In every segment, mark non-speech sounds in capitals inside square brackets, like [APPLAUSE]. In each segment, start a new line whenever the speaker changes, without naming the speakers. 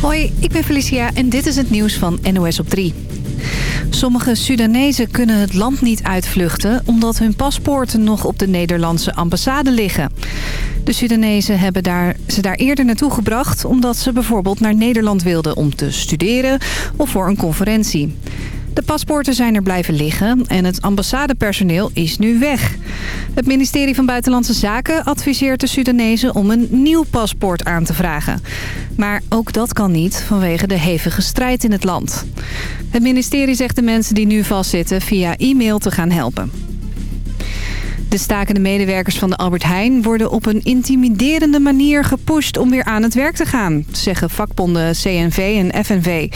Hoi, ik ben Felicia en dit is het nieuws van NOS op 3. Sommige Sudanezen kunnen het land niet uitvluchten... omdat hun paspoorten nog op de Nederlandse ambassade liggen. De Sudanezen hebben daar, ze daar eerder naartoe gebracht... omdat ze bijvoorbeeld naar Nederland wilden om te studeren of voor een conferentie. De paspoorten zijn er blijven liggen en het ambassadepersoneel is nu weg. Het ministerie van Buitenlandse Zaken adviseert de Sudanezen om een nieuw paspoort aan te vragen. Maar ook dat kan niet vanwege de hevige strijd in het land. Het ministerie zegt de mensen die nu vastzitten via e-mail te gaan helpen. De stakende medewerkers van de Albert Heijn worden op een intimiderende manier gepusht om weer aan het werk te gaan, zeggen vakbonden CNV en FNV.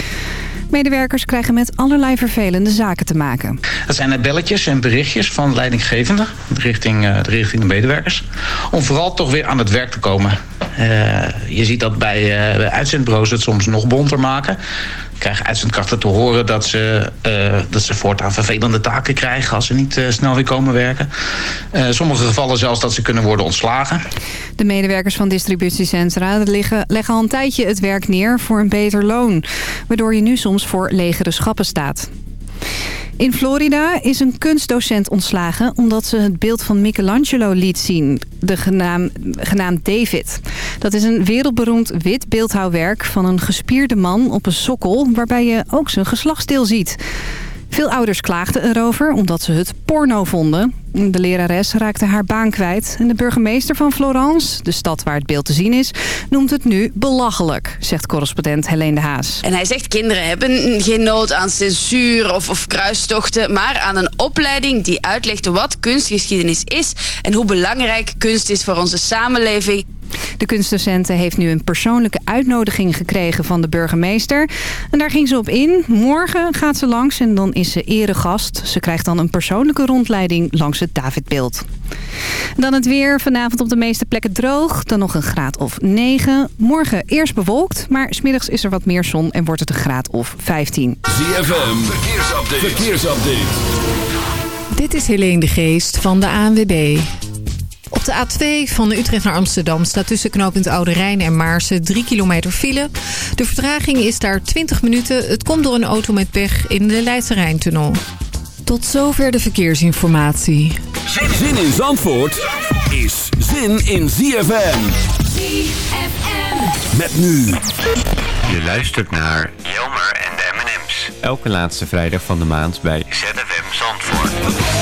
Medewerkers krijgen met allerlei vervelende zaken te maken.
Dat zijn belletjes en berichtjes van leidinggevenden richting, uh, richting de medewerkers. Om vooral toch weer aan het werk te komen. Uh, je ziet dat bij, uh, bij uitzendbureaus het soms nog bonter maken krijgen uitzendkrachten te horen dat ze, uh, dat ze voortaan vervelende taken krijgen als ze niet uh, snel weer komen werken. Uh, sommige gevallen zelfs dat ze kunnen worden ontslagen.
De medewerkers van distributiecentra leggen, leggen al een tijdje het werk neer voor een beter loon. Waardoor je nu soms voor legere schappen staat. In Florida is een kunstdocent ontslagen omdat ze het beeld van Michelangelo liet zien. De genaam, genaamd David. Dat is een wereldberoemd wit beeldhouwwerk van een gespierde man op een sokkel... waarbij je ook zijn geslachtsdeel ziet. Veel ouders klaagden erover omdat ze het porno vonden. De lerares raakte haar baan kwijt. En de burgemeester van Florence, de stad waar het beeld te zien is... noemt het nu belachelijk, zegt correspondent Helene de Haas.
En hij zegt kinderen hebben geen nood aan censuur of, of kruistochten... maar aan een opleiding die uitlegt wat kunstgeschiedenis is... en hoe belangrijk kunst is voor onze samenleving.
De kunstdocenten heeft nu een persoonlijke uitnodiging gekregen van de burgemeester. En daar ging ze op in. Morgen gaat ze langs en dan is ze eregast. Ze krijgt dan een persoonlijke rondleiding langs het Davidbeeld. Dan het weer. Vanavond op de meeste plekken droog. Dan nog een graad of 9. Morgen eerst bewolkt, maar smiddags is er wat meer zon en wordt het een graad of 15.
ZFM, verkeersupdate. verkeersupdate.
Dit is Helene de Geest van de ANWB. Op de A2 van Utrecht naar Amsterdam staat tussen knooppunt Oude Rijn en Maarsen 3 kilometer file. De vertraging is daar 20 minuten. Het komt door een auto met pech in de Leidse Rijntunnel. Tot zover de verkeersinformatie.
Zin in Zandvoort is zin in ZFM. ZFM. Met nu.
Je luistert naar Jelmer en de M&M's. Elke laatste vrijdag van de maand bij ZFM Zandvoort.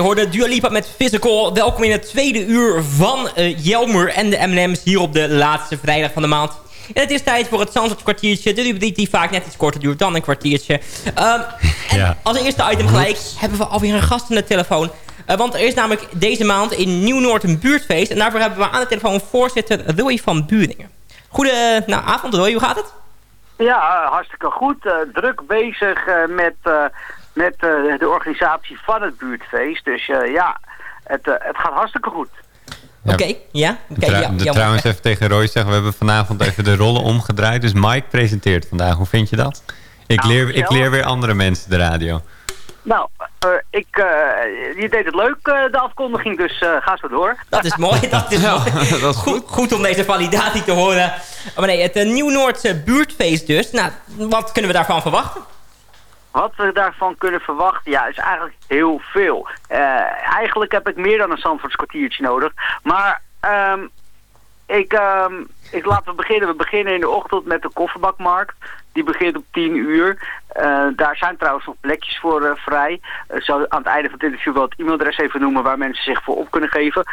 Je hoorde Dua Lipa met Physical. Welkom in het tweede uur van uh, Jelmer en de M&M's hier op de laatste vrijdag van de maand. En het is tijd voor het Zandvoort kwartiertje. De rubriek die vaak net iets korter duurt dan een kwartiertje. Um, en als eerste item gelijk hebben we alweer een gast aan de telefoon. Uh, want er is namelijk deze maand in Nieuw-Noord een buurtfeest. En daarvoor hebben we aan de telefoon voorzitter Roy van Buringen. Goedenavond nou, avond Roy, hoe gaat het?
Ja, hartstikke goed. Uh, druk bezig uh, met, met de organisatie van het buurtfeest. Dus ja, het, het gaat hartstikke goed.
Oké, ja.
Okay, ja, trouwens even tegen Roy zeggen, we hebben vanavond even de rollen omgedraaid. Dus Mike presenteert vandaag. Hoe vind je dat? Ik, nou, leer, ik leer weer andere mensen de radio.
Nou, uh, ik, uh, je deed het leuk, uh, de afkondiging, dus ga zo door.
Dat is mooi, [LAUGHS] dat is, mooi. [LAUGHS] dat is goed. goed. om deze validatie te horen. Maar nee, het Nieuw-Noordse buurtfeest dus. Nou, wat kunnen we daarvan verwachten?
Wat we daarvan kunnen verwachten, ja, is eigenlijk heel veel. eigenlijk heb ik meer dan een Zandvoorts kwartiertje nodig. Maar um, ik, um, ik laat we beginnen. We beginnen in de ochtend met de kofferbakmarkt. Die begint op 10 uur. Uh, daar zijn trouwens nog plekjes voor uh, vrij. Uh, zal aan het einde van het interview wel het e-mailadres even noemen waar mensen zich voor op kunnen geven.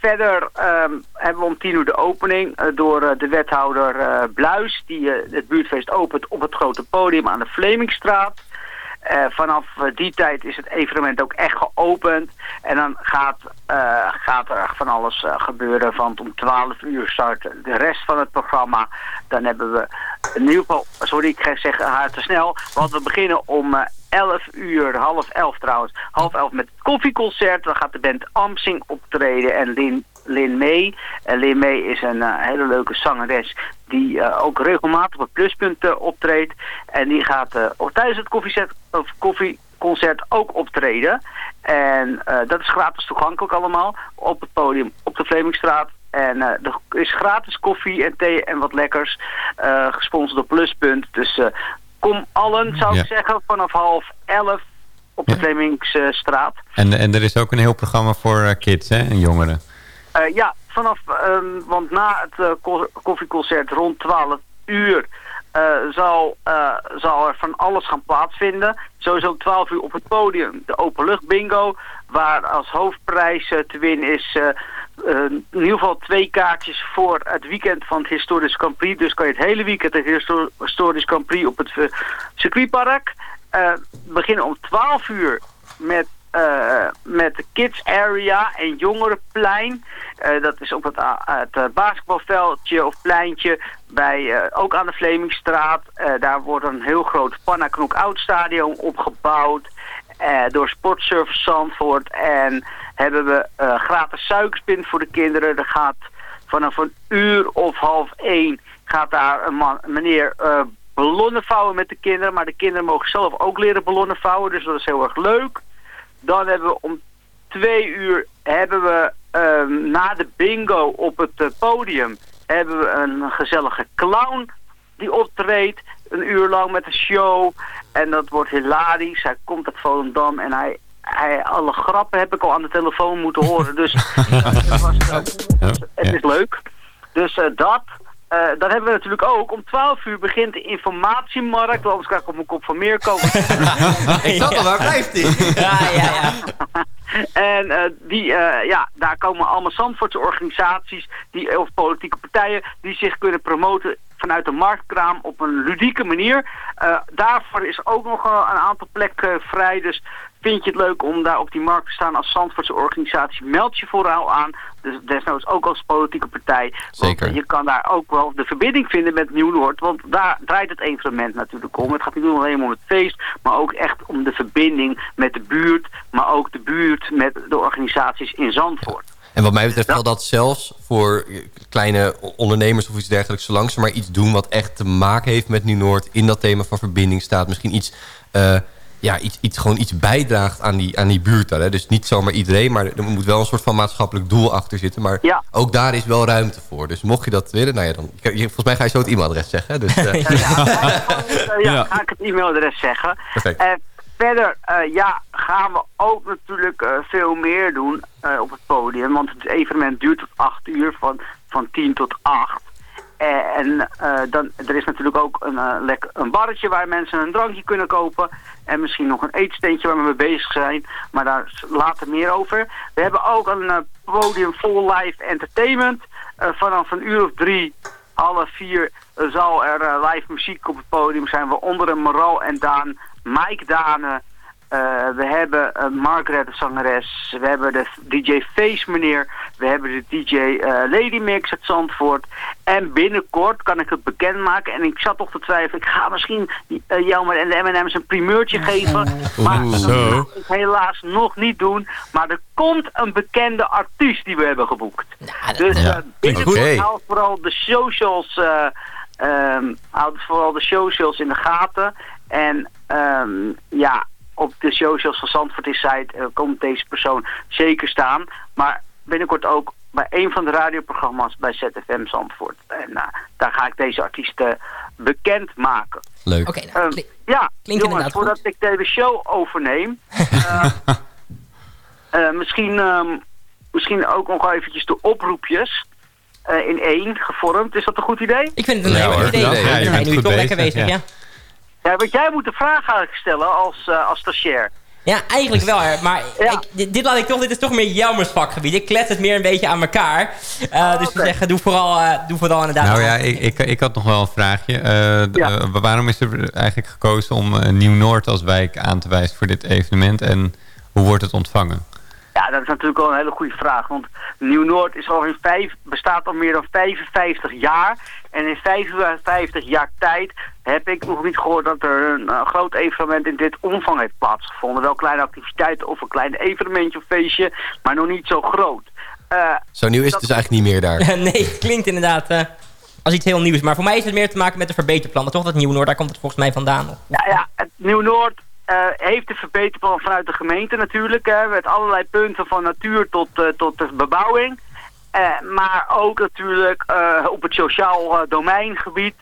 verder um, hebben we om 10 uur de opening door de wethouder Bluis. Die het buurtfeest opent op het grote podium aan de Vlemingstraat. Vanaf die tijd is het evenement ook echt geopend. En dan gaat, gaat er van alles gebeuren. Want om 12 uur start de rest van het programma. Dan hebben we in ieder geval, sorry ik ga zeggen haar te snel. Want we beginnen om 11 uur, half 11 trouwens. Half 11 met het koffieconcert. Dan gaat de band Amsing optreden en Lin Lin May. Lin May is een uh, hele leuke zangeres die uh, ook regelmatig op het pluspunt uh, optreedt. En die gaat tijdens het koffieconcert ook optreden. En dat is gratis toegankelijk allemaal op het podium op de Vlemingstraat. En er is gratis koffie en thee en wat lekkers, gesponsord door Pluspunt. Dus kom allen, zou ik zeggen, vanaf half elf op de ja. Vlemingstraat.
En, en er is ook een heel programma voor kids hè, en jongeren.
Uh, ja, vanaf, um, want na het uh, koffieconcert rond 12 uur uh, zal, zal er van alles gaan plaatsvinden. Sowieso 12 uur op het podium de openlucht bingo, waar als hoofdprijs te winnen is in ieder geval twee kaartjes voor het weekend van het Historisch Grand Prix. Dus kan je het hele weekend het Historisch Grand Prix op het circuitpark. beginnen om 12 uur met met de kids area en jongerenplein. Dat is op het, het basketbalveldje of pleintje bij, ook aan de Vlemingstraat. daar wordt een heel groot Panna Knock-out stadion opgebouwd door Sportservice Zandvoort. En hebben we gratis suikerspin voor de kinderen. Er gaat vanaf een uur of half één gaat daar een, man, meneer ballonnen vouwen met de kinderen. Maar de kinderen mogen zelf ook leren ballonnen vouwen, dus dat is heel erg leuk. Dan hebben we om twee uur hebben we um, na de bingo op het uh, podium hebben we een gezellige clown die optreedt. Een uur lang met een show. En dat wordt hilarisch. Hij komt uit Volendam en hij, alle grappen heb ik al aan de telefoon moeten horen. Dus [LAUGHS] het, was, uh, het is leuk. Dus uh, dat. Uh, dan hebben we natuurlijk ook, om 12 uur begint de informatiemarkt. Anders krijg ik op mijn kop van meer komen. [LAUGHS]
ik zat al, waar blijft die?
ja, ja, ja. [LAUGHS]
en uh, die, uh, ja, daar komen allemaal Zandvoortse organisaties die, of politieke partijen die zich kunnen promoten vanuit de marktkraam op een ludieke manier. daarvoor is ook nog een aantal plekken vrij. Dus Vind je het leuk om daar op die markt te staan als Zandvoortse organisatie? Meld je vooral aan. Dus desnoods ook als politieke partij.
Zeker.
Want je kan daar ook wel de verbinding vinden met Nieuw-Noord. Want daar draait het evenement natuurlijk om. Het gaat niet alleen om het feest, maar ook echt om de verbinding met de buurt. Maar ook de buurt met de organisaties in Zandvoort.
En wat mij betreft geldt dat zelfs voor kleine ondernemers of iets dergelijks... zolang ze maar iets doen wat echt te maken heeft met Nieuw-Noord... in dat thema van verbinding staat. Misschien iets... Uh, ja, iets, iets, gewoon iets bijdraagt aan die, aan die buurt. Dan, hè? Dus niet zomaar iedereen, maar er moet wel een soort van maatschappelijk doel achter zitten. Maar
ja.
ook daar is wel ruimte voor. Dus mocht je dat willen, nou ja, dan, volgens mij ga je zo het e-mailadres zeggen. Dus, uh. [LAUGHS]
ja, ja, ga ik het e-mailadres zeggen.
Perfect.
En verder, uh, ja, gaan we ook natuurlijk uh, veel meer doen op het podium. Want het evenement duurt tot 8 uur, van, van 10 tot 8. En eh, dan, er is natuurlijk ook een, lek, een barretje waar mensen een drankje kunnen kopen. En misschien nog een eetsteentje waar we mee bezig zijn. Maar daar later meer over. We hebben ook een podium vol live entertainment. vanaf een uur of drie, half vier zal er live muziek op het podium zijn. Waaronder een Moral en Daan, Mike Dane... Uh, we hebben uh, Margaret, de zangeres. We hebben de DJ Face meneer. We hebben de DJ uh, Lady Mix uit Zandvoort. En binnenkort kan ik het bekendmaken. En ik zat toch te twijfelen. Ik ga misschien uh, Jelmer en de M&M's een primeurtje geven. Maar dat ga ik helaas nog niet doen. Maar er komt een bekende artiest die we hebben geboekt.
Ja,
dus ja. binnenkort okay. hou vooral de socials... Um, houd vooral de socials in de gaten. En um, ja, op de socials van Zandvoort is site uh, komt deze persoon zeker staan. Maar binnenkort ook bij een van de radioprogramma's bij ZFM Zandvoort. En uh, daar ga ik deze artiesten bekend maken.
Leuk.
Oké, okay, nou,
uh, ja,
klinkt
jongens, voordat
goed.
ik deze show overneem... [LAUGHS] misschien, um, misschien ook nog eventjes de oproepjes... in één gevormd. Is dat een goed idee?
Ik vind het een
ja,
heel goed idee.
Ja, ja, je bent
nu
goed
toch
bezig,
lekker bezig, ja.
Ja.
Want jij moet de vraag eigenlijk stellen als, uh, als stagiair.
Ja, eigenlijk wel. Hè. Maar
Ja.
ik, dit, dit laat ik toch, dit is toch meer Jelmers vakgebied. Ik klets het meer een beetje aan elkaar. Uh, dus we
oké.
zeggen, doe vooral, uh, doe vooral inderdaad.
Nou ja, ik, ik, ik had nog wel een vraagje. Eh,
Ja.
eh, waarom is er eigenlijk gekozen om eh, Nieuw-Noord als wijk aan te wijzen voor dit evenement? En hoe wordt het ontvangen?
Ja, dat is natuurlijk wel een hele goede vraag. Want Nieuw-Noord is al in vijf, bestaat al meer dan 55 jaar. En in 55 jaar tijd heb ik nog niet gehoord dat er een eh, groot evenement in dit omvang heeft plaatsgevonden. Wel kleine activiteiten of een klein evenementje of feestje, maar nog niet zo groot. Eh,
Zo nieuw is het dus eigenlijk niet meer daar. [LAUGHS]
nee, het klinkt inderdaad eh, als iets heel nieuws. Maar voor mij is het meer te maken met de verbeterplannen. Toch dat Nieuw-Noord, daar komt het volgens mij vandaan.
Nou ja, het Nieuw-Noord eh, heeft een verbeterplan vanuit de gemeente natuurlijk. Hè, met allerlei punten van natuur tot, eh, tot de bebouwing. Eh, maar ook natuurlijk eh, op het sociaal eh, domeingebied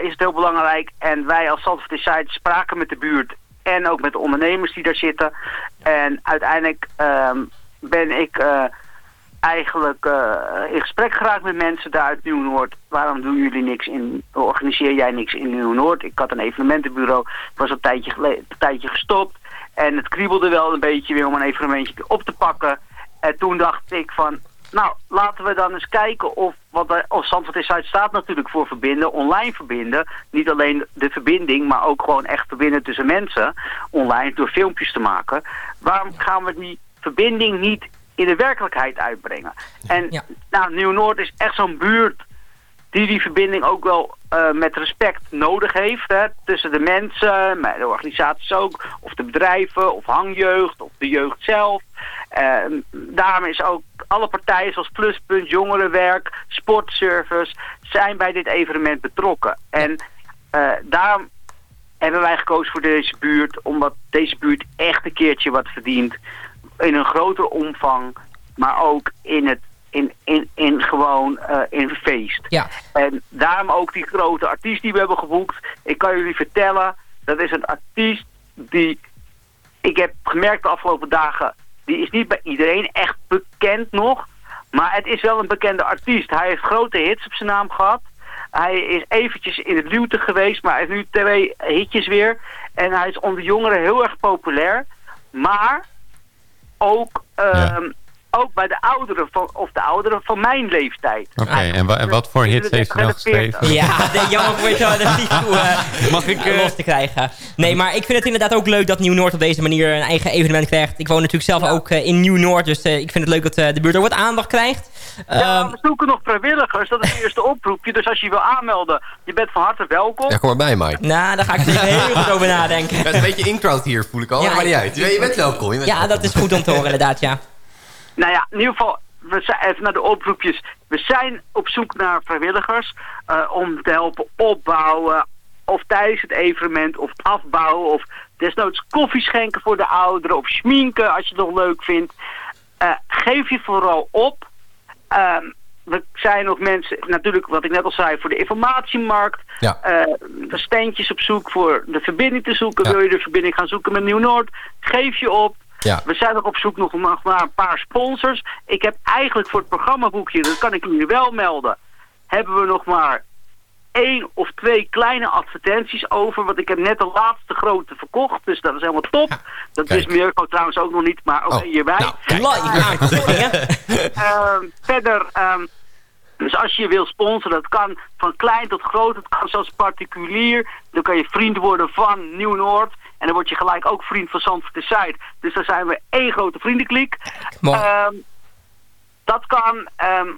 is het heel belangrijk. En wij als Zandvoort Insight spraken met de buurt en ook met de ondernemers die daar zitten. En uiteindelijk ehm, ben ik eigenlijk in gesprek geraakt met mensen daar uit Nieuw-Noord. Waarom doen jullie niks in, organiseer jij niks in Nieuw-Noord? Ik had een evenementenbureau, ik was een tijdje, een tijdje gestopt. En het kriebelde wel een beetje weer om een evenementje op te pakken. En toen dacht ik van, nou, laten we dan eens kijken of, wat er, of Zandvoort Insight staat natuurlijk voor verbinden, online verbinden. Niet alleen de verbinding, maar ook gewoon echt verbinden tussen mensen, online, door filmpjes te maken. Waarom gaan we die verbinding niet in de werkelijkheid uitbrengen? En
Ja.
nou, Nieuw-Noord is echt zo'n buurt die die verbinding ook wel eh, met respect nodig heeft. Hè, tussen de mensen, maar de organisaties ook. Of de bedrijven, of hangjeugd, of de jeugd zelf. Eh, daarom is ook alle partijen zoals Pluspunt, Jongerenwerk, Sportservice... zijn bij dit evenement betrokken. En eh, daarom hebben wij gekozen voor deze buurt... omdat deze buurt echt een keertje wat verdient. In een groter omvang, maar ook in het in, in, in gewoon eh, in feest.
Ja.
En daarom ook die grote artiest die we hebben geboekt. Ik kan jullie vertellen, dat is een artiest die... Ik heb gemerkt de afgelopen dagen, die is niet bij iedereen echt bekend nog. Maar het is wel een bekende artiest. Hij heeft grote hits op zijn naam gehad. Hij is eventjes in het luwte geweest, maar hij heeft nu twee hitjes weer. En hij is onder jongeren heel erg populair. Maar ook, ehm, ook bij de ouderen, van, of de ouderen van mijn leeftijd.
Oké, en, wa- en wat voor hits heeft hij dan geschreven?
Ja, de, jammer voor je dat niet toe [LAUGHS]
Mag ik, eh,
los te krijgen. Nee, maar ik vind het inderdaad ook leuk dat Nieuw-Noord op deze manier een eigen evenement krijgt. Ik woon natuurlijk zelf ook eh, in Nieuw-Noord, dus eh, ik vind het leuk dat de buurt ook wat aandacht krijgt.
Ja,
Ehm,
we zoeken nog vrijwilligers. Dat is het eerste oproepje. Dus als je wil aanmelden, je bent van harte welkom.
Ja, kom maar bij, Mike.
nou, daar ga ik er even heel goed over nadenken.
Ja, het is een beetje in-crowd hier, voel ik al.
Ja,
maar niet uit. Je bent welkom. Je bent
Ja, dat is goed om te horen inderdaad, ja.
Nou ja, in ieder geval, we zijn, even naar de oproepjes. We zijn op zoek naar vrijwilligers eh, om te helpen opbouwen. Of tijdens het evenement, of afbouwen, of desnoods koffie schenken voor de ouderen, of schminken als je het nog leuk vindt. Eh, geef je vooral op. Ehm, we zijn nog mensen, natuurlijk wat ik net al zei, voor de informatiemarkt.
Ja.
Eh, de steentjes op zoek voor de verbinding te zoeken.
Ja.
Wil je de verbinding gaan zoeken met Nieuw-Noord? Geef je op.
Ja.
We zijn nog op zoek nog naar een paar sponsors. Ik heb eigenlijk voor het programmaboekje, dat kan ik jullie wel melden. hebben we nog maar één of twee kleine advertenties over. Want ik heb net de laatste grote verkocht. Dus dat is helemaal top. Dat
Kijk.
is Mirko trouwens ook nog niet. Maar ook
Oh,
hierbij.
nou, kijk. [LAUGHS]
Ehm, verder, ehm, dus als je je wil sponsoren, dat kan van klein tot groot, het kan zelfs particulier. Dan kan je vriend worden van Nieuw-Noord. En dan word je gelijk ook vriend van Zandvoort de Zuid. Dus dan zijn we één grote vriendenkliek. Ehm, dat kan. ehm,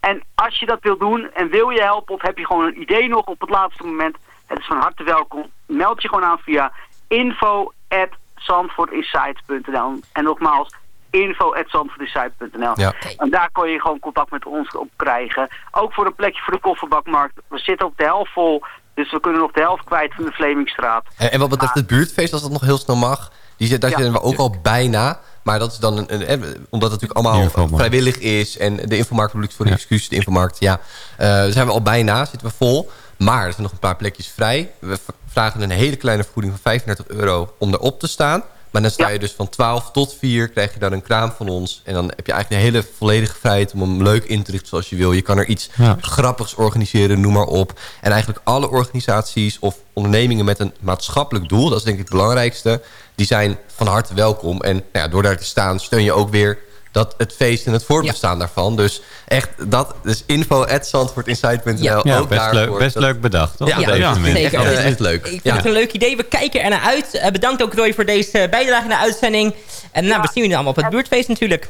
en als je dat wil doen en wil je helpen of heb je gewoon een idee nog op het laatste moment. Het is van harte welkom. Meld je gewoon aan via info.zandvoortinsight.nl En nogmaals, info.zandvoortinsight.nl
Ja.
En daar kon je gewoon contact met ons op krijgen. Ook voor een plekje voor de kofferbakmarkt. We zitten op de helft vol. Dus we kunnen nog de helft kwijt van de Vlemingstraat.
En, en wat betreft het buurtfeest, als dat nog heel snel mag... Die zit, daar
Ja.
zitten we ook al bijna. Maar dat is dan een, een- eh, omdat het natuurlijk allemaal
Infomarkt.
vrijwillig is. En de infomarkt ik voor de excuus, de infomarkt. Ja, Eh, daar zijn we al bijna, zitten we vol. Maar er zijn nog een paar plekjes vrij. We vragen een hele kleine vergoeding van 35 euro om erop te staan. Maar dan sta je dus van 12 tot 4, krijg je dan een kraam van ons. En dan heb je eigenlijk een hele volledige vrijheid om hem leuk in te richten zoals je wil. Je kan er iets
Ja.
grappigs organiseren, noem maar op. En eigenlijk alle organisaties of ondernemingen met een maatschappelijk doel... dat is denk ik het belangrijkste, die zijn van harte welkom. En nou ja, door daar te staan steun je ook weer dat het feest en het voortbestaan daarvan. Dus echt, dat is info at zandvoortinsight.nl.
Ja.
Ja,
ook
best,
daarvoor.
leuk, best
Dat-
leuk bedacht, toch?
Ja,
op
ja,
deze
ja, zeker.
Echt, echt leuk.
Ik vind
Ja.
het een leuk idee. We kijken er naar uit. Eh, bedankt ook Roy voor deze eh, bijdrage in de uitzending. En nou, we zien jullie allemaal op het buurtfeest natuurlijk.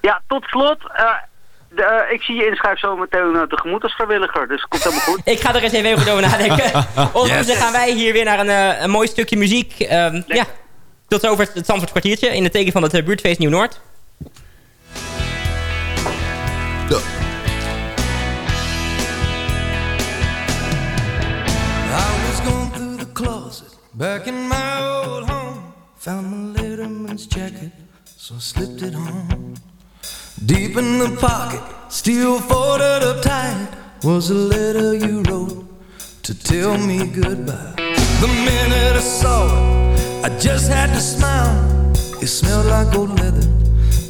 Ja, tot slot. eh, de, eh, ik zie je inschrijf zo meteen uh, tegemoet als vrijwilliger. Dus komt helemaal goed. [LAUGHS]
Ik ga er eens even over nadenken. [LAUGHS] Ondertussen gaan wij hier weer naar een, eh, een mooi stukje muziek. Ehm, ja, tot over het Zandvoort kwartiertje in het teken van het eh, buurtfeest Nieuw-Noord.
Back in my old home. Found my letterman's jacket, so I slipped it on. Deep in the pocket, still folded up tight, was a letter you wrote to tell me goodbye. The minute I saw it, I just had to smile. It smelled like old leather,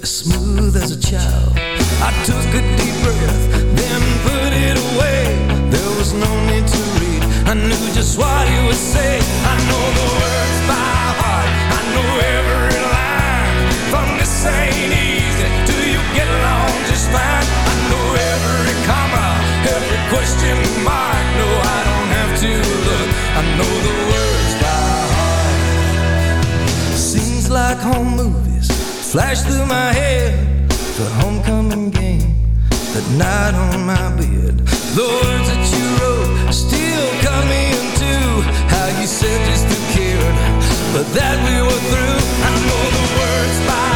as smooth as a child. I took a deep breath, then put it away. There was no need to I knew just what he would say. I know the words by heart, I know every line. From this ain't easy, do you get along just fine? I know every comma, every question mark. No, I don't have to look, I know the words by heart. Scenes like home movies flash through my head. The homecoming game, that night on my bed. The words that you wrote still cut me in two. How you said just to cared, but that we were through. I know the words by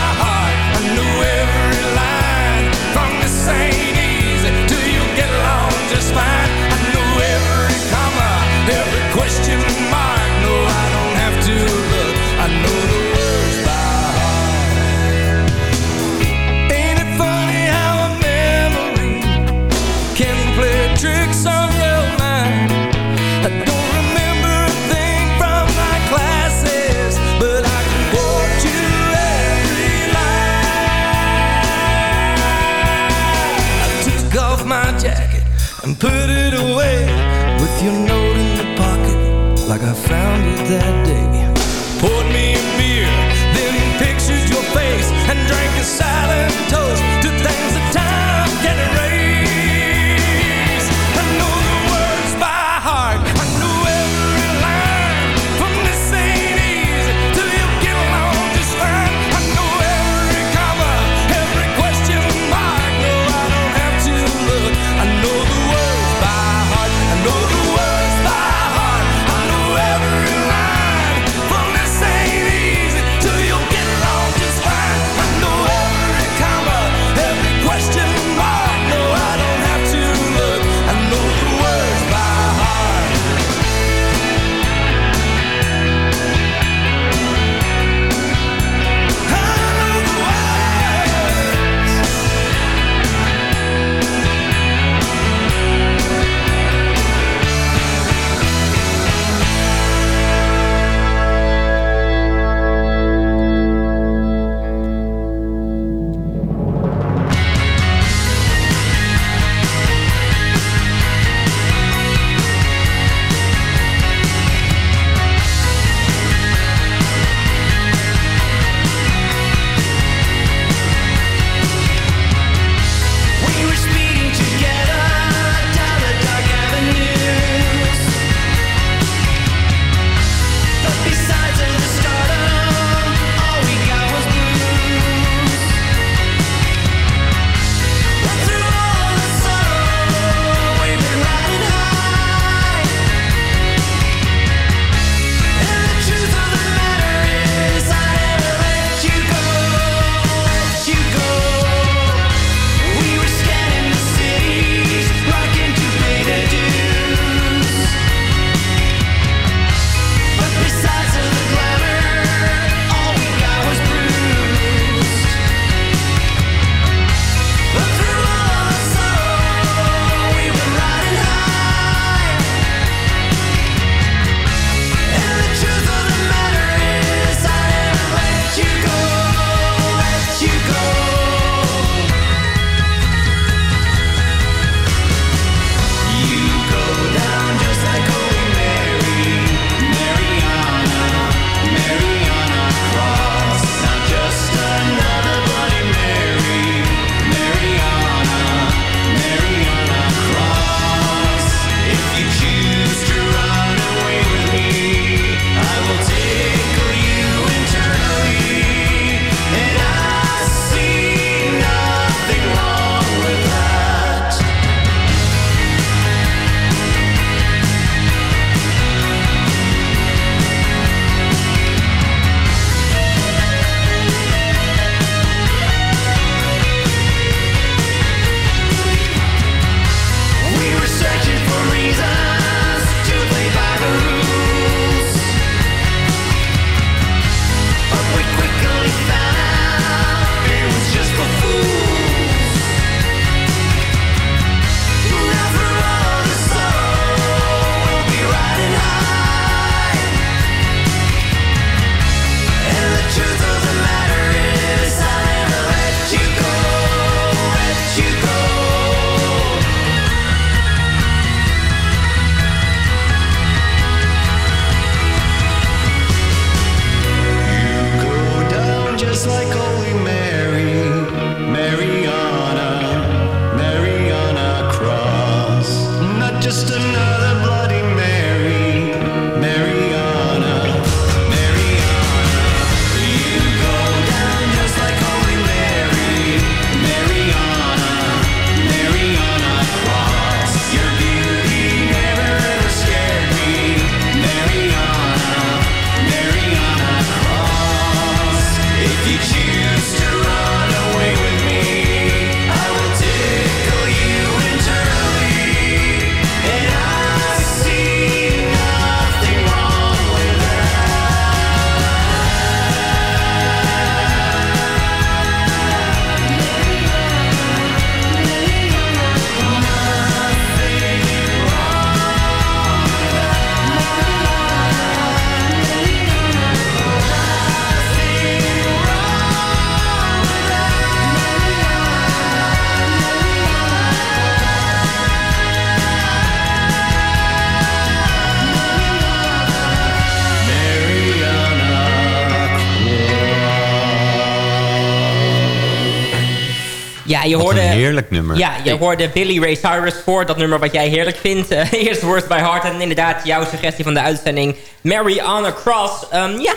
je
Wat
hoorde,
een heerlijk nummer.
Ja, je hoorde Billy Ray Cyrus voor dat nummer wat jij heerlijk vindt. Uh, [LAUGHS] Eerst Worst by Heart en inderdaad jouw suggestie van de uitzending. Mary on a Cross. Um, ja,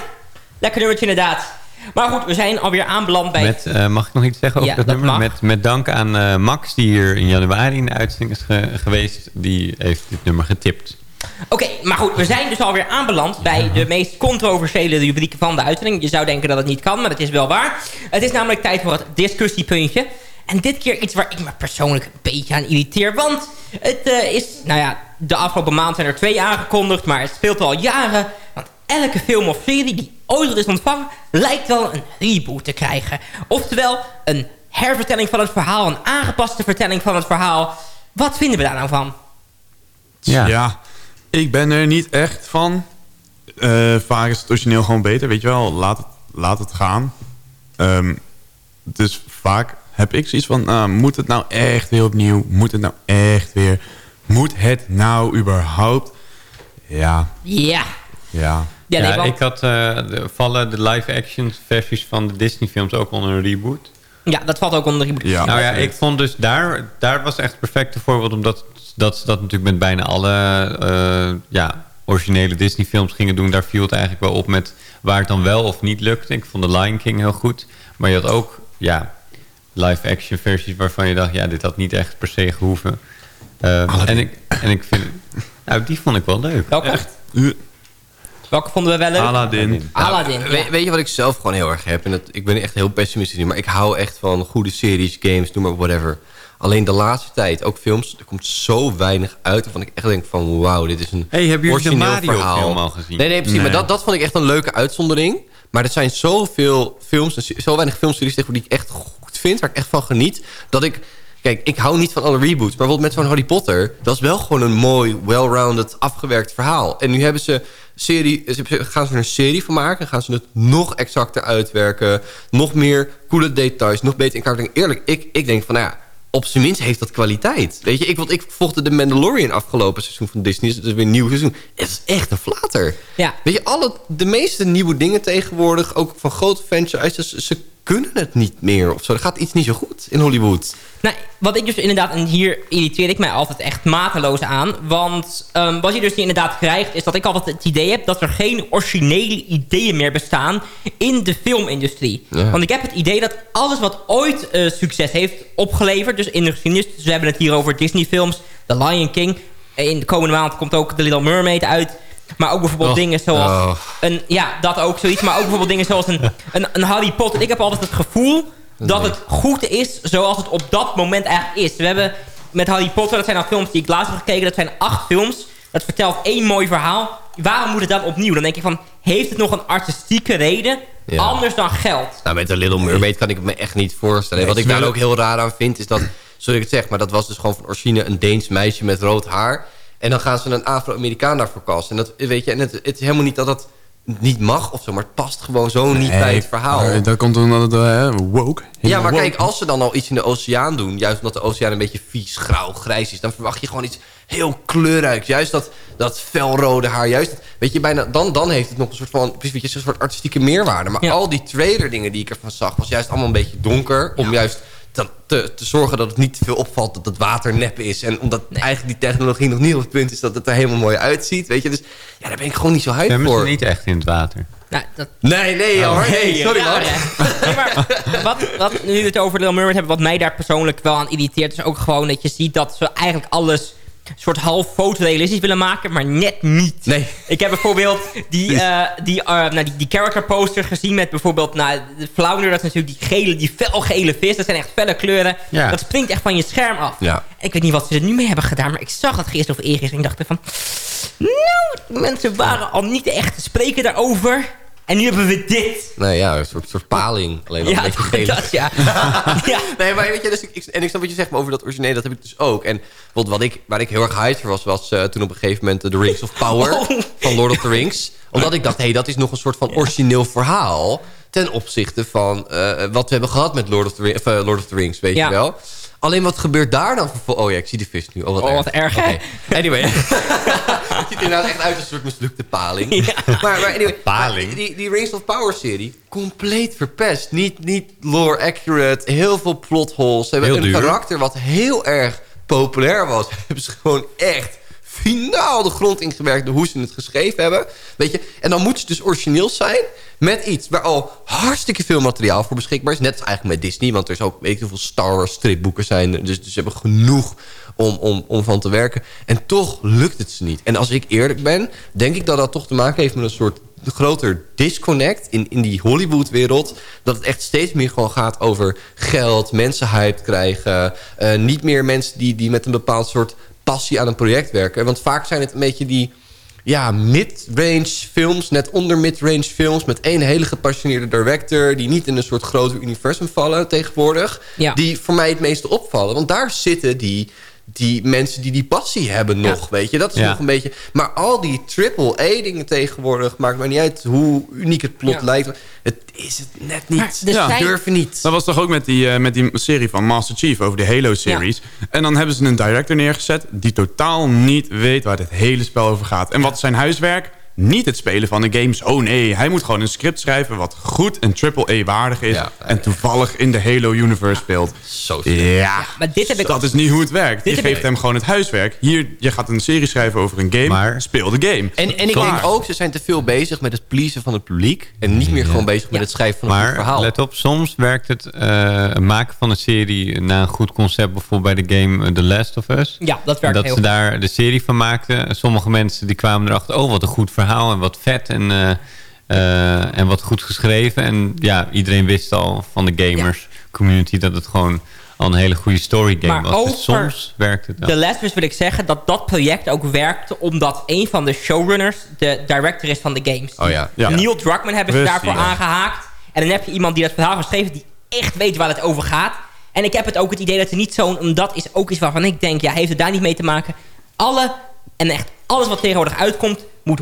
lekker nummertje inderdaad. Maar goed, we zijn alweer aanbeland bij...
Met, uh, mag ik nog iets zeggen over
Ja,
dat,
dat
nummer? Met, met dank aan uh, Max, die hier in januari in de uitzending is ge- geweest. Die heeft dit nummer getipt.
Oké, maar goed, we zijn dus alweer aanbeland bij de meest controversiële rubriek van de uitzending. Je zou denken dat het niet kan, maar dat is wel waar. Het is namelijk tijd voor het discussiepuntje. En dit keer iets waar ik me persoonlijk een beetje aan irriteer. Want het uh, is, nou ja, de afgelopen maand zijn er twee aangekondigd, maar het speelt al jaren. Want elke film of serie die ooit is ontvangen, lijkt wel een reboot te krijgen. Oftewel, een hervertelling van het verhaal, een aangepaste vertelling van het verhaal. Wat vinden we daar nou van?
Ja. ik ben er niet echt van. Uh, vaak is het origineel gewoon beter, weet je wel. Laat het, laat het gaan. Um, dus vaak heb ik zoiets van... Uh, moet het nou echt weer opnieuw? Moet het nou echt weer? Moet het nou überhaupt? Ja.
Ja.
Ja.
Ja, nee, want-
ik had uh, de, vallen de live-action versies van de Disney-films ook onder een reboot.
Ja, dat valt ook onder reboot.
nou ja, ik vond dus daar, daar was echt het perfecte voorbeeld... omdat dat ze dat natuurlijk met bijna alle uh, ja, originele Disney-films gingen doen. Daar viel het eigenlijk wel op met waar het dan wel of niet lukte. Ik vond The Lion King heel goed. Maar je had ook ja, live-action versies waarvan je dacht... ja, dit had niet echt per se gehoeven. Uh, en, ik, en ik vind... Nou, die vond ik wel leuk.
Welke?
Echt?
Welke vonden we wel leuk?
Aladdin.
Aladdin,
Nou, weet, weet je wat ik zelf gewoon heel erg heb? En dat, ik ben echt heel pessimistisch nu. Maar ik hou echt van goede series, games, noem maar whatever. Alleen de laatste tijd, ook films, er komt zo weinig uit... waarvan ik echt denk van wauw, dit is een
hey, jullie de
origineel
Mario
verhaal.
film al gezien?
Nee, nee, precies.
Nee.
Maar dat, dat vond ik echt een leuke uitzondering. Maar er zijn zoveel films, zo weinig filmseries tegenwoordig die ik echt vind... waar ik echt van geniet, dat ik... Kijk, ik hou niet van alle reboots. Maar bijvoorbeeld met zo'n Harry Potter... dat is wel gewoon een mooi, well-rounded, afgewerkt verhaal. En nu hebben ze serie, ze gaan ze er een serie van maken... gaan ze het nog exacter uitwerken... nog meer coole details, nog beter in kaart. Eerlijk, ik, ik denk van, nou ja... op zijn minst heeft dat kwaliteit. Weet je, ik, want ik volgde de Mandalorian afgelopen seizoen van Disney. Dus het is weer een nieuw seizoen. Het is echt een flater.
Ja.
Weet je, alle, de meeste nieuwe dingen tegenwoordig... ook van grote franchises, ze kunnen het niet meer of zo. Er gaat iets niet zo goed in Hollywood.
Nou, wat ik dus inderdaad, en hier irriteer ik mij altijd echt mateloos aan. Want um, wat je dus inderdaad krijgt, is dat ik altijd het idee heb... dat er geen originele ideeën meer bestaan in de filmindustrie.
Ja.
Want ik heb het idee dat alles wat ooit uh, succes heeft opgeleverd... dus in de geschiedenis, dus we hebben het hier over Disney-films... The Lion King, in de komende maand komt ook The Little Mermaid uit... Maar ook bijvoorbeeld
Oh.
dingen zoals...
Oh.
Een, ja, dat ook zoiets. Maar ook bijvoorbeeld dingen zoals een, [LAUGHS] een, een Harry Potter. Ik heb altijd het gevoel dat het goed is zoals het op dat moment eigenlijk is. We hebben met Harry Potter, dat zijn al films die ik laatst heb gekeken. Dat zijn acht films. Dat vertelt één mooi verhaal. Waarom moet het dan opnieuw? Dan denk je van, heeft het nog een artistieke reden?
Ja.
Anders dan geld.
Nou, met The Little Mermaid kan ik het me echt niet voorstellen.
Nee,
Wat ik daar ook heel raar aan vind, is dat... Sorry dat ik het zeg, maar dat was dus gewoon van origine een Deens meisje met rood haar. En dan gaan ze een Afro-Amerikaan daarvoor casten. En, dat, weet je, en het, het is helemaal niet dat dat niet mag of zo, maar het past gewoon zo niet bij het verhaal.
maar Dat komt omdat het uh, woke.
Ja, maar
woke.
kijk, als ze dan al iets in de oceaan doen... juist omdat de oceaan een beetje vies, grauw, grijs is... dan verwacht je gewoon iets heel kleurrijks. Juist dat, dat felrode haar. Juist, dat- weet je, bijna, dan, dan heeft het nog een soort van... precies je een soort artistieke meerwaarde. Maar
Ja.
al die trailer dingen die ik ervan zag... was juist allemaal een beetje donker. Om juist te, te, te zorgen dat het niet te veel opvalt... dat het water nep is. En omdat eigenlijk die technologie nog niet op het punt is... dat het er helemaal mooi uitziet. Weet je, dus ja, daar ben ik gewoon niet zo hyped
Zwemmen
voor.
ze niet echt in het water?
Nou, dat,
Nee, nee, hoor. Nee, sorry
Ja,
man.
hè. Nee, maar wat, wat, nu we het over Little Mermaid hebben... wat mij daar persoonlijk wel aan irriteert... is ook gewoon dat je ziet dat ze eigenlijk alles... soort half fotorealistisch willen maken, maar net niet.
Nee.
Ik heb bijvoorbeeld die, eh, die, nou, die, die character posters gezien met bijvoorbeeld... Nou, de Flounder, dat is natuurlijk die gele, die felgele vis. Dat zijn echt felle kleuren.
Ja.
Dat springt echt van je scherm af.
Ja.
Ik weet niet wat ze er nu mee hebben gedaan, maar ik zag dat gisteren of eergisteren. En ik dacht van... Nou, mensen waren al niet echt te spreken daarover. En nu hebben we dit.
Nee, ja, een soort, soort paling. Alleen
Ja,
een beetje
dat ja. [LAUGHS] ja.
Nee, maar weet je, dus ik, en ik snap wat je zegt maar over dat origineel, dat heb ik dus ook. En bijvoorbeeld wat ik, waar ik heel erg hyped voor was, was eh, toen op een gegeven moment The Rings of Power [LAUGHS]
Oh.
van Lord of the Rings. Omdat ik dacht, hé, hey, dat is nog een soort van origineel verhaal ten opzichte van eh, wat we hebben gehad met Lord of the, Ri- of, eh, Lord of the Rings, weet
Ja.
je wel. Alleen wat gebeurt daar dan? Oh ja, ik zie de vis nu. Oh, wat
Oh,
erg.
wat erg.
Anyway. [LAUGHS] het ziet er inderdaad echt uit als een soort mislukte paling. [LAUGHS] Maar, maar anyway,
Paling?
Die, die Rings of Power serie, compleet verpest. Niet, niet lore accurate, heel veel plot holes. Ze hebben
Heel
een
duur.
karakter wat heel erg populair was. [LAUGHS] Hebben ze gewoon echt finaal de grond ingewerkt door hoe ze het geschreven hebben. Weet je? En dan moet ze dus origineel zijn met iets waar al hartstikke veel materiaal voor beschikbaar is. Net als eigenlijk met Disney, want er is ook weet ik hoeveel Star Wars stripboeken zijn. Dus, dus ze hebben genoeg om, om, om van te werken. En toch lukt het ze niet. En als ik eerlijk ben, denk ik dat dat toch te maken heeft met een soort groter disconnect in, in die Hollywood-wereld. Dat het echt steeds meer gewoon gaat over geld, mensen hype krijgen. eh, niet meer mensen die, die met een bepaald soort passie aan een project werken. Want vaak zijn het een beetje die ja, mid-range films, net onder mid-range films... met één hele gepassioneerde director... die niet in een soort groter universum vallen tegenwoordig...
Ja.
die voor mij het meeste opvallen. Want daar zitten die, die mensen die die passie hebben nog, weet je. Dat is
Ja.
nog een beetje... Maar al die triple-A-dingen tegenwoordig... maakt maar niet uit hoe uniek het plot
Ja.
lijkt. Het is het net niet.
Er
Ja. durven niet.
Dat was toch ook met die, eh, met die serie van Master Chief over de Halo-series. En dan hebben ze een director neergezet die totaal niet weet waar dit hele spel over gaat. En wat zijn huiswerk? Niet het spelen van de games. Oh nee, hij moet gewoon een script schrijven wat goed en AAA-waardig is.
Ja.
en toevallig in de Halo-universe speelt.
Zo slim.
Ja,
Maar dit heb ik...
dat is niet hoe het werkt.
Dit
Je
ik-
geeft hem gewoon het huiswerk. Hier, je gaat een serie schrijven over een game.
Maar-
Speel de game.
En, en ik
Klaar.
denk ook, ze zijn te veel bezig met het pleasen van het publiek... en niet meer gewoon bezig met
Ja.
het schrijven van een goed
Maar
verhaal.
let op, soms werkt het eh, maken van een serie na een goed concept... bijvoorbeeld bij de game eh, The Last of Us.
Ja, dat werkt
dat
heel
ze
goed.
daar de serie van maakten. Sommige mensen die kwamen erachter... oh, wat een goed verhaal en wat vet en, eh, eh, en wat goed geschreven. En ja, iedereen wist al van de gamers community... dat het gewoon al een hele goede story game
Maar
was. Dus soms werkt het.
De Us wil ik zeggen dat dat project ook werkte... omdat een van de showrunners de director is van de games.
Oh ja.
Ja.
Neil Druckmann hebben ze daarvoor aangehaakt. En dan heb je iemand die dat verhaal geschreven... die echt weet waar het over gaat. En ik heb het ook het idee dat ze niet zo'n... en dat is ook iets waarvan ik denk... ja, heeft het daar niet mee te maken. Alle, en echt alles wat tegenwoordig uitkomt... moet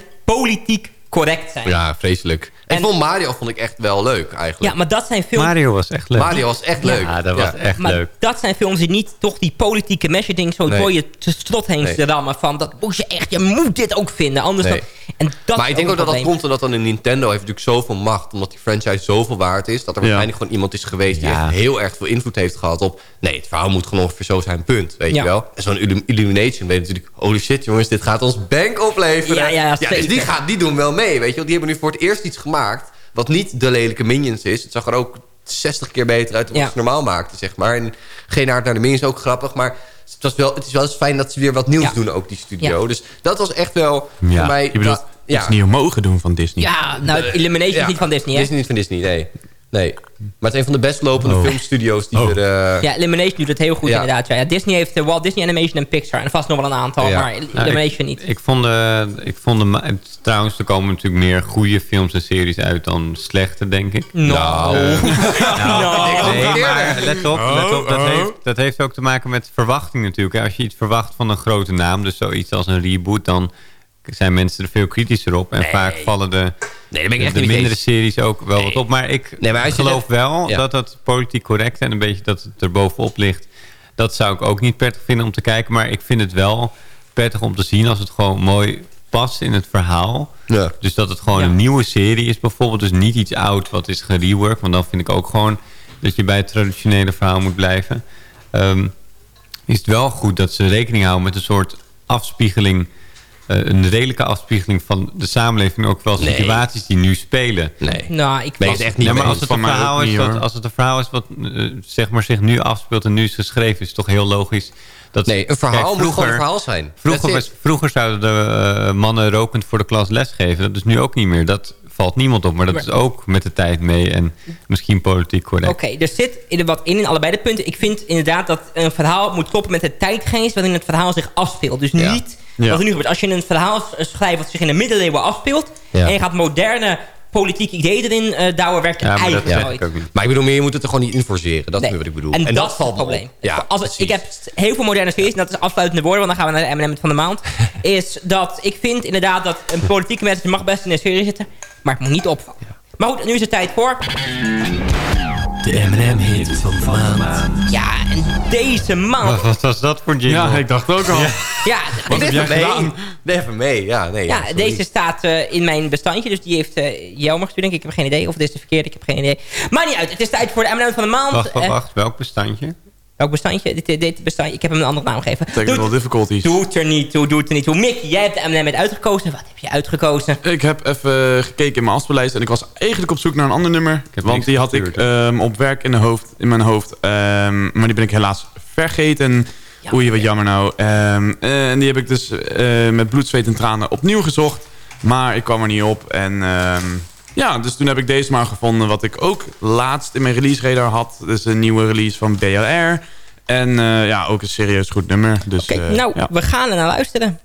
100% politiek correct zijn.
Ja, vreselijk. En,
En-
vond Mario vond ik echt wel leuk, eigenlijk.
Ja, maar dat zijn films...
Mario was echt leuk.
Mario was echt leuk.
Ja, dat was echt
maar
leuk.
dat zijn films die niet toch die politieke messaging zo
Nee.
door je te strot heen
Nee.
rammen. Van dat moet je echt, je moet dit ook vinden. Anders
Nee.
dan, en dat
maar ik denk ook dat dat komt omdat dan een Nintendo heeft natuurlijk zoveel macht. Omdat die franchise zoveel waard is. Dat er
Ja.
waarschijnlijk gewoon iemand is geweest die
Ja.
echt heel erg veel invloed heeft gehad op... Nee, het verhaal moet gewoon ongeveer zo zijn, punt. Weet
Ja.
je wel? En zo'n Illum- Illumination weet natuurlijk... Holy shit jongens, dit gaat ons bank opleveren.
Ja, ja,
dus
zeker.
die, gaat, die doen wel mee, weet je wel? Die hebben nu voor het eerst iets gemaakt... wat niet de lelijke Minions is. Het zag er ook 60 keer beter uit dan
Ja.
wat ze normaal maakten, zeg maar. En geen hart naar de Minions ook grappig, maar... Het, was wel, het is wel eens fijn dat ze weer wat nieuws
Ja.
doen, ook die studio.
Ja.
Dus dat was echt wel
Ja.
voor mij...
Je bedoelt
dat-
iets niet mogen doen van Disney.
Ja, nou, Illumination
Ja.
is niet van Disney, hè?
Disney niet van Disney, nee. Nee. Maar het is een van de best lopende
Oh.
filmstudio's die
Oh.
er... eh,
Ja, Illumination doet het heel goed
Ja.
inderdaad. Ja. Ja, Disney heeft eh, Walt Disney Animation en Pixar. En vast nog wel een aantal,
Ja.
maar
Nou,
Illumination
ik,
niet.
Ik vond, de, ik vond de, trouwens, er komen natuurlijk meer goede films en series uit dan slechte, denk ik.
Nou. [LAUGHS]
Nou, [LAUGHS] nee,
Nou.
maar let op, let op dat,
Oh, oh.
heeft, dat heeft ook te maken met verwachting natuurlijk. hè. Als je iets verwacht van een grote naam, dus zoiets als een reboot, dan zijn mensen er veel kritischer op. En vaak vallen de,
Nee, ben ik echt
de mindere
eens.
series ook wel
Nee.
wat op. Maar ik
maar
geloof wel
Ja.
dat dat politiek correct en een beetje dat het er bovenop ligt. Dat zou ik ook niet prettig vinden om te kijken. Maar ik vind het wel prettig om te zien als het gewoon mooi past in het verhaal.
Ja.
Dus dat het gewoon
Ja.
een nieuwe serie is bijvoorbeeld. Dus niet iets oud wat is gereworked. Want dan vind ik ook gewoon dat je bij het traditionele verhaal moet blijven. Ehm, is het wel goed dat ze rekening houden met een soort afspiegeling... eh, een redelijke afspiegeling van de samenleving. Ook wel
Nee.
situaties die nu spelen.
Nee.
Nou, ik
Ben het echt niet
Ja, maar als het, een verhaal is
niet,
wat, als het een verhaal is wat zeg maar zich nu afspeelt en nu is geschreven... is het toch heel logisch dat...
Nee, een verhaal
Kijk,
moet gewoon een verhaal zijn.
Vroeger, was, vroeger zouden de eh, mannen rokend voor de klas lesgeven. Dat is nu ook niet meer. Dat valt niemand op. Maar dat is ook met de tijd mee. En misschien politiek correct.
Oké, er zit in wat in in allebei de punten. Ik vind inderdaad dat een verhaal moet kloppen met de tijdgeest... waarin het verhaal zich afspeelt. Dus
Ja.
niet
Ja.
Wat er nu gebeurt. Als je een verhaal schrijft wat zich in de middeleeuwen afspeelt... En je gaat moderne politieke ideeën erin eh douwen... werkt het
Ja, dat
eigenlijk nooit.
ik.
Maar ik bedoel meer, je moet het er gewoon niet in forceren. Dat
Nee.
is wat ik bedoel.
En, dat, is
valt
het probleem.
Ja,
Als, ik heb heel veel moderne series, en dat is afsluitende woorden... want dan gaan we naar de M&M van de maand. [LAUGHS] is dat ik vind inderdaad dat een politieke message mag best in een serie zitten... maar het moet niet opvallen. Maar goed, nu is het tijd voor...
De M&M-hit van de maand.
Ja, en deze maand...
Wat was dat voor jingle?
Ja, ik dacht ook al.
Ja,
Wat heb
deze,
jij gedaan? Even mee, ja. Nee,
ja,
ja,
deze staat eh, in mijn bestandje. Dus die heeft uh, Jelmer gestuurd, denk ik. Ik heb geen idee. Of dit is de verkeerde, ik heb geen idee. Maar niet uit. Het is tijd voor de M&M van de maand.
Wacht, wacht,
Eh,
wacht. Welk bestandje?
Welk bestandje? Dit, dit bestandje. Ik heb hem een andere naam gegeven.
Technical
Doet,
difficulties.
doet er niet toe, doet er niet toe. Mickey, jij hebt de M&M met uitgekozen. Wat heb je uitgekozen?
Ik heb even gekeken in mijn afspeellijst en ik was eigenlijk op zoek naar een ander nummer.
heb
Want die had ik ehm, op werk in, de hoofd, in mijn hoofd. Ehm, maar die ben ik helaas vergeten. Oei, wat jammer nou. Ehm, en die heb ik dus eh, met bloed, zweet en tranen opnieuw gezocht. Maar ik kwam er niet op. En ehm, ja, dus toen heb ik deze maar gevonden. Wat ik ook laatst in mijn release radar had. Dus een nieuwe release van BLR. En eh, ja, ook een serieus goed nummer. Dus,
Oké,
eh,
nou,
ja.
we gaan er naar luisteren.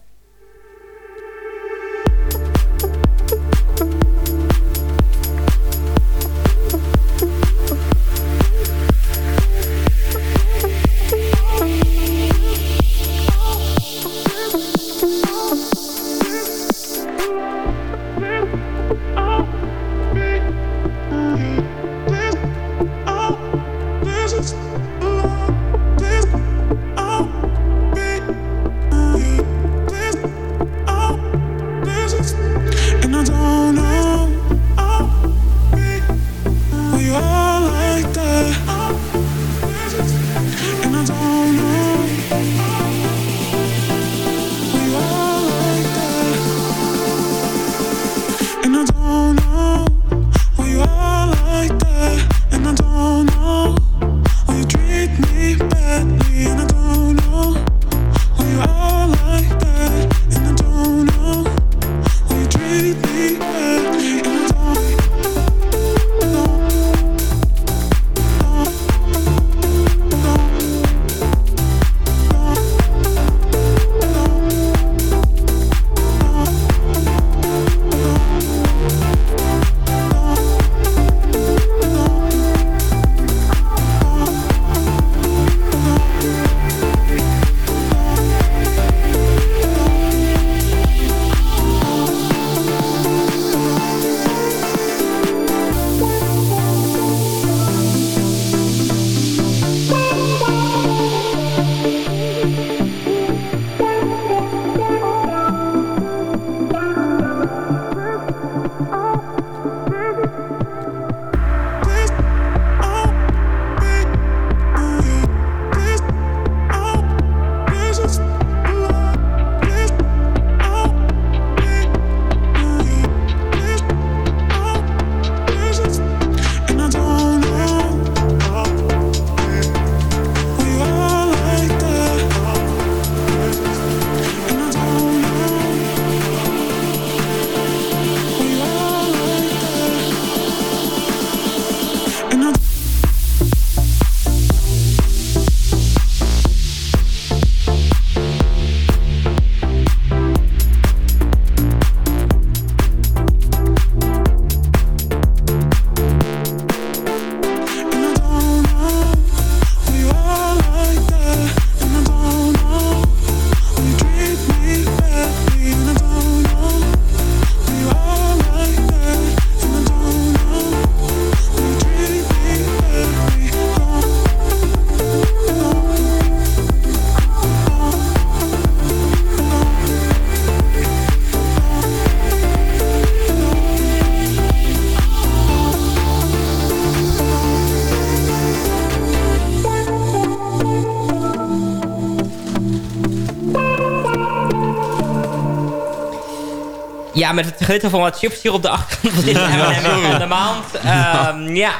Ja, met het glitter van wat chips hier op de achtergrond. Dit is de
Ja,
M&M van de maand. Ehm, ja.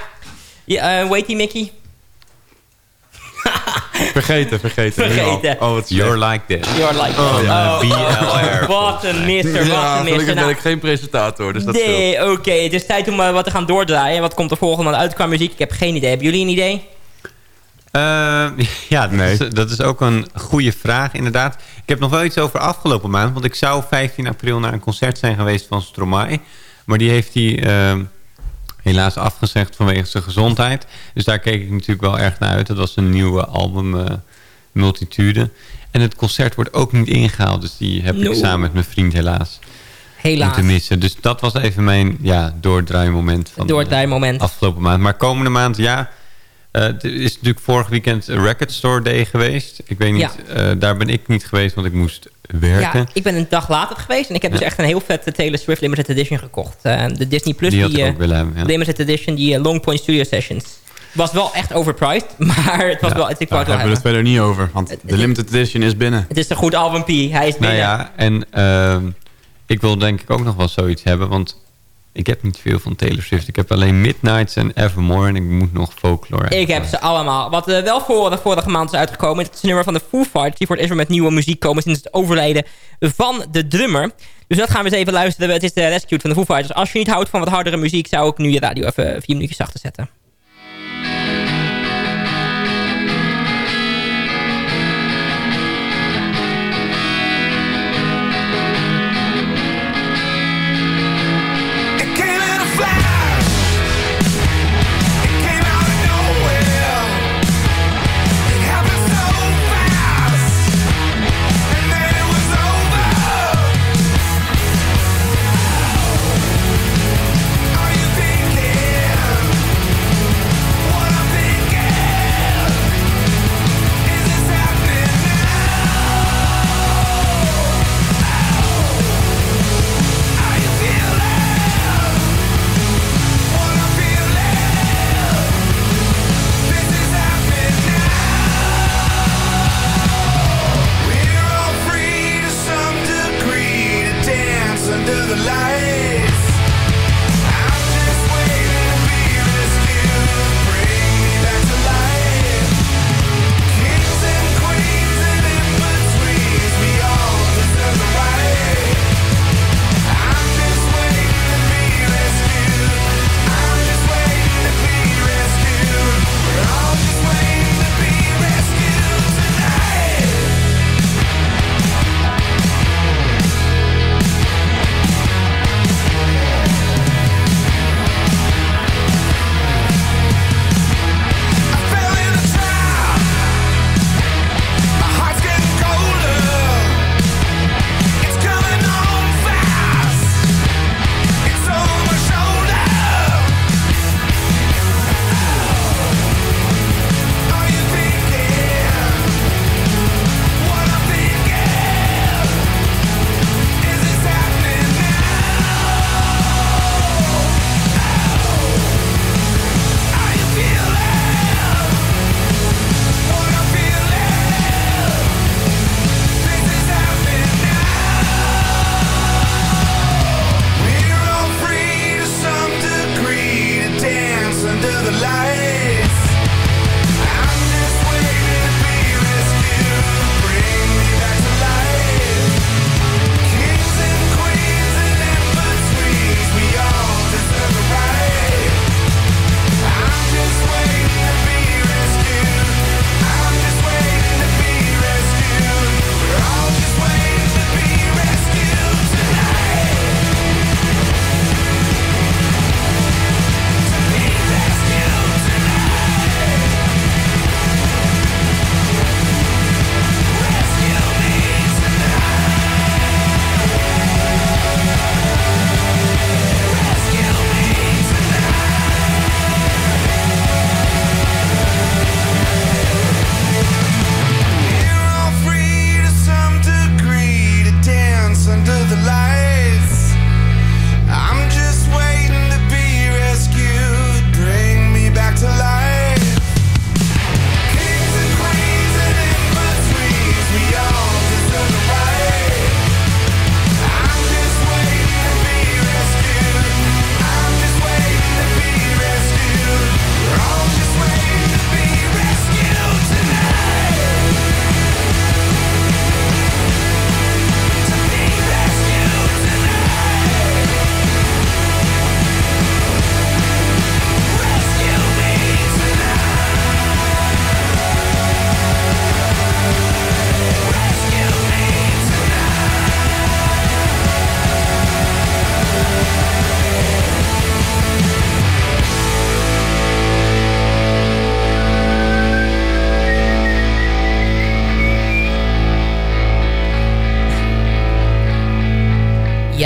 ja uh, weet die, Mickey? [LAUGHS]
Vergeten, vergeten.
Vergeten.
Oh, wat
You're like this.
You're like
Oh,
this.
ja.
BLR.
Wat een misser, wat
Ja,
een misser.
gelukkig ben
Nou,
ik geen presentator, dus dat.
Nee, oké. Het is tijd om eh, wat te gaan doordraaien. Wat komt er volgende uit qua muziek? Ik heb geen idee. Hebben jullie een idee?
Eh, [LAUGHS] ja, dat, is, dat is ook een goede vraag, inderdaad. Ik heb nog wel iets over afgelopen maand. Want ik zou 15 april naar een concert zijn geweest van Stromae. Maar die heeft hij eh, helaas afgezegd vanwege zijn gezondheid. Dus daar keek ik natuurlijk wel erg naar uit. Dat was een nieuwe album, eh, Multitude. En het concert wordt ook niet ingehaald. Dus die heb
No.
ik samen met mijn vriend helaas,
Helaas.
moeten missen. Dus dat was even mijn ja, doordraaimoment van
Doordraaimoment.
de afgelopen maand. Maar komende maand, ja, Eh, het is natuurlijk vorig weekend Record Store Day geweest. Ik weet niet, eh, daar ben ik niet geweest, want ik moest werken.
Ja, ik ben een dag later geweest en ik heb dus echt een heel vette Taylor Swift Limited Edition gekocht. Uh, de Disney Plus,
die,
die
hebben, ja.
Limited Edition, die Long Point Studio Sessions. Was wel echt overpriced, [LAUGHS] maar het was wel... Het, ik
Daar hebben we het verder niet over, want de Limited Edition is binnen.
Het is een goed album P, hij is binnen.
Nou ja, en ehm, ik wil denk ik ook nog wel zoiets hebben, want ik heb niet veel van Taylor Swift. Ik heb alleen Midnights en Evermore en ik moet nog Folklore.
Ik heb ze allemaal. Wat uh, wel voor de vorige maand is uitgekomen... het is een nummer van de Foo Fighters... die voor het eerst weer met nieuwe muziek komen... sinds het overlijden van de drummer. Dus dat gaan we eens even luisteren. Het is de Rescue van de Foo Fighters. Als je niet houdt van wat hardere muziek... zou ik nu je radio even vier minuutjes zachter zetten.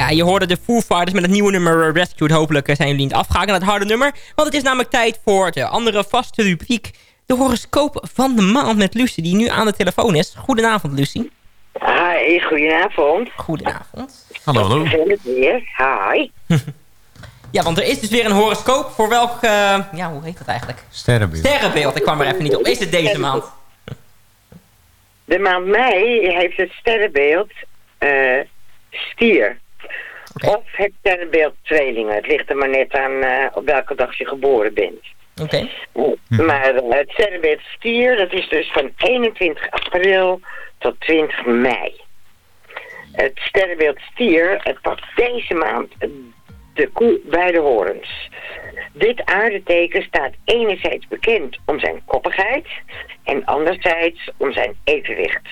Ja, je hoorde de Foo Fighters met het nieuwe nummer Rescued. Hopelijk eh, zijn jullie niet afgehaakt aan het harde nummer. Want het is namelijk tijd voor de andere vaste rubriek. De horoscoop van de maand met Lucie, die nu aan de telefoon is. Goedenavond, Lucie.
Hi, goedenavond.
Goedenavond.
Hallo, hallo.
Gezellig weer. Hi. [LAUGHS]
Ja, want er is dus weer een horoscoop voor welk... eh, ja, hoe heet dat eigenlijk?
Sterrenbeeld.
Sterrenbeeld, ik kwam er even niet op. Is het deze maand?
De maand mei heeft het sterrenbeeld eh, stier. Of het sterrenbeeld tweelingen. Het ligt er maar net aan eh, op welke dag je geboren bent.
Oké.
Maar eh, het sterrenbeeld stier, dat is dus van 21 april tot 20 mei. Het sterrenbeeld stier, het pakt deze maand de koe bij de horens. Dit aardeteken staat enerzijds bekend om zijn koppigheid en anderzijds om zijn evenwicht.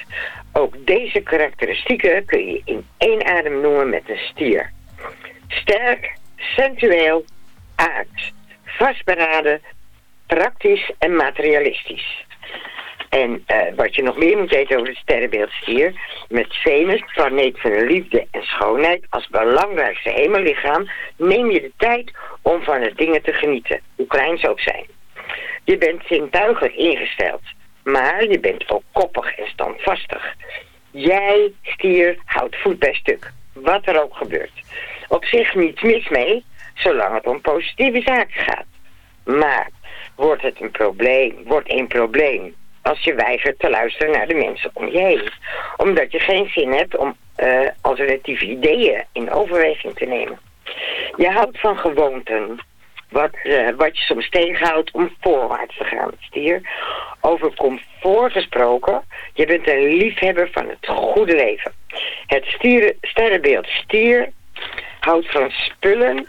Ook deze karakteristieken kun je in één adem noemen met een stier. Sterk, sensueel, aard, vastberaden, praktisch en materialistisch. En eh, wat je nog meer moet weten over het sterrenbeeld stier... met Venus, planeet van de liefde en schoonheid... als belangrijkste hemellichaam... neem je de tijd om van de dingen te genieten, hoe klein ze ook zijn. Je bent zintuigelijk ingesteld, maar je bent ook koppig en standvastig. Jij, stier, houdt voet bij stuk, wat er ook gebeurt. Op zich niets mis mee, zolang het om positieve zaken gaat. Maar wordt het een probleem, wordt een probleem als je weigert te luisteren naar de mensen om je heen. Omdat je geen zin hebt om eh, alternatieve ideeën in overweging te nemen. Je houdt van gewoonten, wat, eh, wat je soms tegenhoudt om voorwaarts te gaan, stier. Over comfort gesproken, je bent een liefhebber van het goede leven. Het stier, sterrenbeeld stier houdt van spullen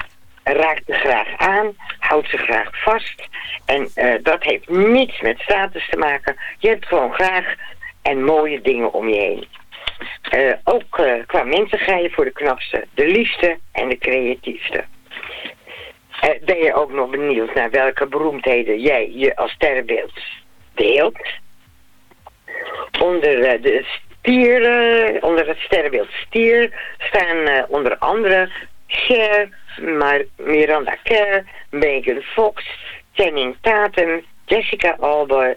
raakt ze graag aan, houdt ze graag vast. En eh, dat heeft niets met status te maken. Je hebt gewoon graag en mooie dingen om je heen. Eh, ook eh, qua mensen ga je voor de knapste, de liefste en de creatiefste. ben je ook nog benieuwd naar welke beroemdheden jij je als sterrenbeeld deelt? Onder de stier, onder het sterrenbeeld stier staan onder andere Cher, maar Miranda Kerr, Megan Fox, Channing Tatum, Jessica Alba,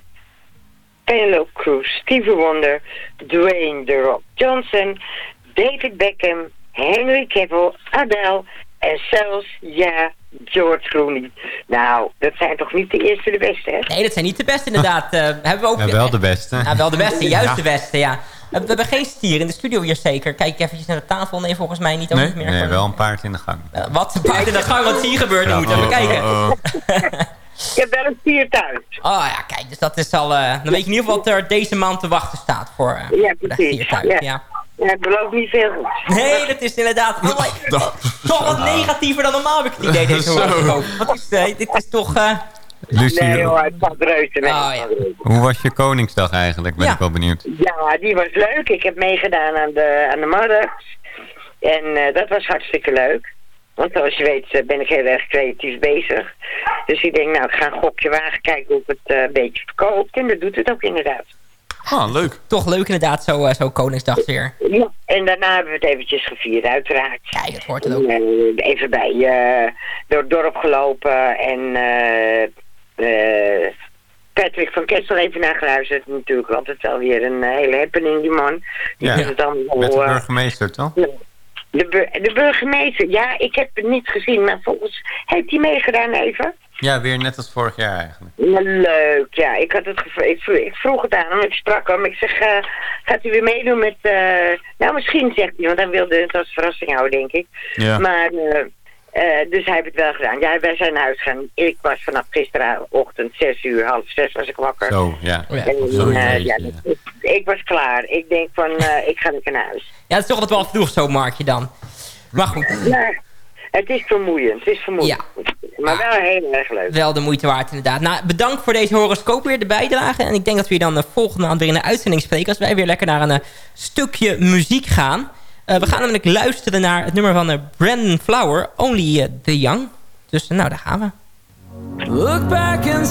Penelope Cruz, Stevie Wonder, Dwayne The Rock Johnson, David Beckham, Henry Cavill, Adele en zelfs, ja, George Clooney. Nou, dat zijn toch niet de eerste de beste, hè?
Nee, dat zijn niet de beste inderdaad. Uh, hebben we ook...
Ja, wel de beste.
Ja, wel de beste, juist de beste, ja. We hebben geen stier in de studio hier zeker. Kijk eventjes naar de tafel. Nee, volgens mij niet. Ook
nee?
niet meer.
Nee, wel een paard in de gang.
Uh, wat? Een paard in de gang? Wat is hier gebeurd? Ja, moeten even kijken.
Ik heb wel een stier thuis.
Oh ja, kijk. Dus dat is al... Uh, dan weet je in ieder geval wat er deze maand te wachten staat voor uh,
ja, precies.
thuis.
Ja.
ja.
Ja, het belooft niet veel goed.
Nee, dat is inderdaad toch wat negatiever dan normaal heb ik het idee. Deze [LAUGHS] horoscoop. Wat is, uh, dit is toch...
Lucie,
nee hoor, het reuze mee.
Oh, ja.
Hoe was je Koningsdag eigenlijk? Ben
Ja.
ik wel benieuwd.
Ja, die was leuk. Ik heb meegedaan aan de, aan de markt. En eh, dat was hartstikke leuk. Want zoals je weet eh, ben ik heel erg creatief bezig. Dus ik denk, nou, ik ga een gokje wagen, kijken of het eh, een beetje verkoopt. En dat doet het ook inderdaad.
Ah, leuk.
Toch leuk inderdaad, zo, uh, zo Koningsdag weer.
Ja, en daarna hebben we het eventjes gevierd, uiteraard.
Ja, dat hoort het ook.
En, eh, even bij uh, door het dorp gelopen en uh, Patrick van Kessel even naar geluisterd. Natuurlijk altijd wel weer een hele happening, die man. Die
Ja,
het
Met de
eh,
burgemeester, toch?
de, bur- de burgemeester, ja, ik heb het niet gezien, maar volgens heeft hij meegedaan even.
Ja, weer net als vorig jaar eigenlijk.
Ja, leuk, ja. Ik, had het ik, ik vroeg het aan hem, ik sprak hem. Ik zeg, eh, gaat u weer meedoen met... eh, nou, misschien, zegt hij, want hij wilde het als verrassing houden, denk ik.
Ja.
Maar, eh, eh, dus hij heeft het wel gedaan. Ja, wij zijn naar huis gegaan. Ik was vanaf gisterochtend, zes uur, half zes was ik wakker.
Zo, ja.
Oh ja.
En, eh, ja, dat- ik was klaar. Ik denk van, eh, ik ga lekker naar huis.
Ja, het is toch wat wel vroeg zo, Markje dan. Maar goed,
Ja, het is vermoeiend, het is vermoeiend. Maar wel heel erg leuk.
wel de moeite waard inderdaad. Nou, bedankt voor deze horoscoop weer, de bijdrage. En ik denk dat we je dan de volgende maand weer in de uitzending spreken... als wij weer lekker naar een stukje muziek gaan. Eh, we gaan namelijk luisteren naar het nummer van eh, Brandon Flower, Only eh, the Young. Dus nou, daar gaan we.
Look back in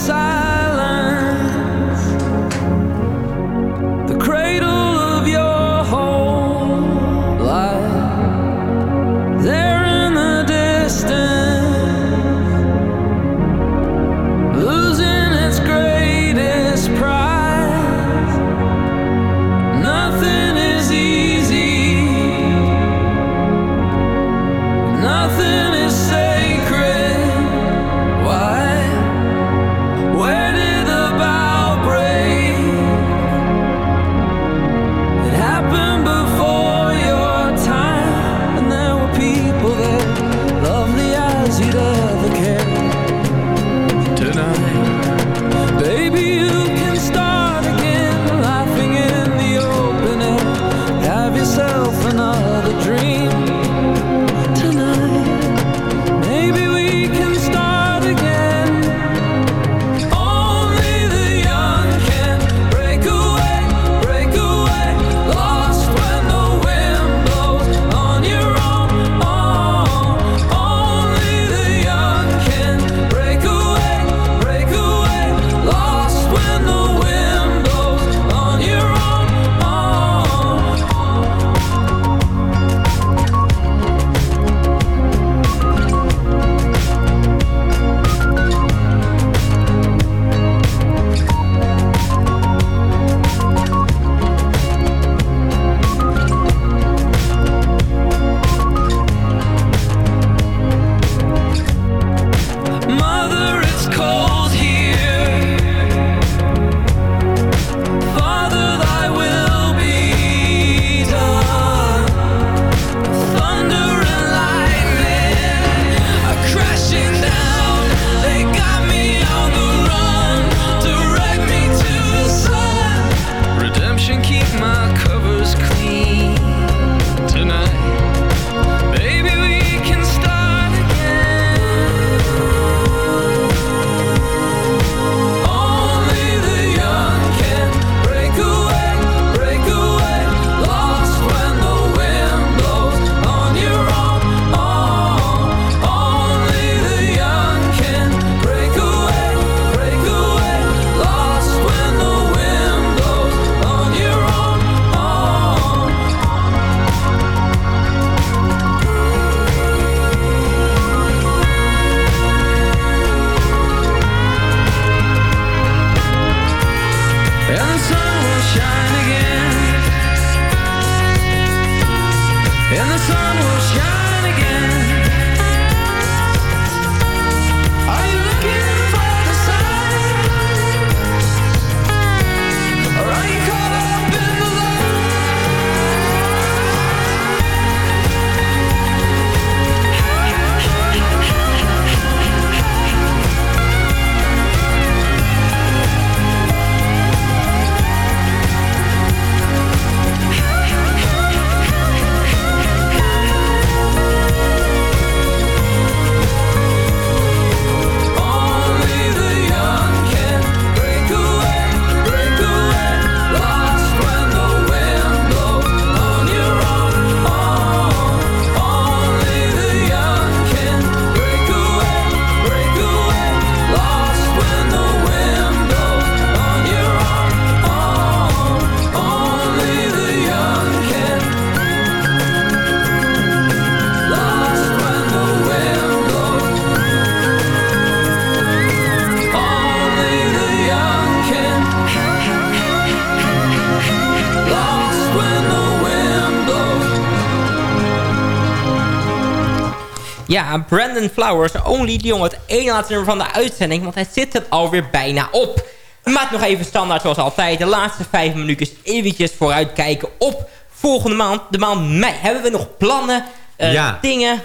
Ja, Brandon Flowers, Only the Young, het ene laatste nummer van de uitzending. Want hij zit er alweer bijna op. Maak nog even standaard zoals altijd. De laatste vijf minuutjes eventjes vooruitkijken op volgende maand. De maand mei. Hebben we nog plannen? eh,
Ja.
Dingen?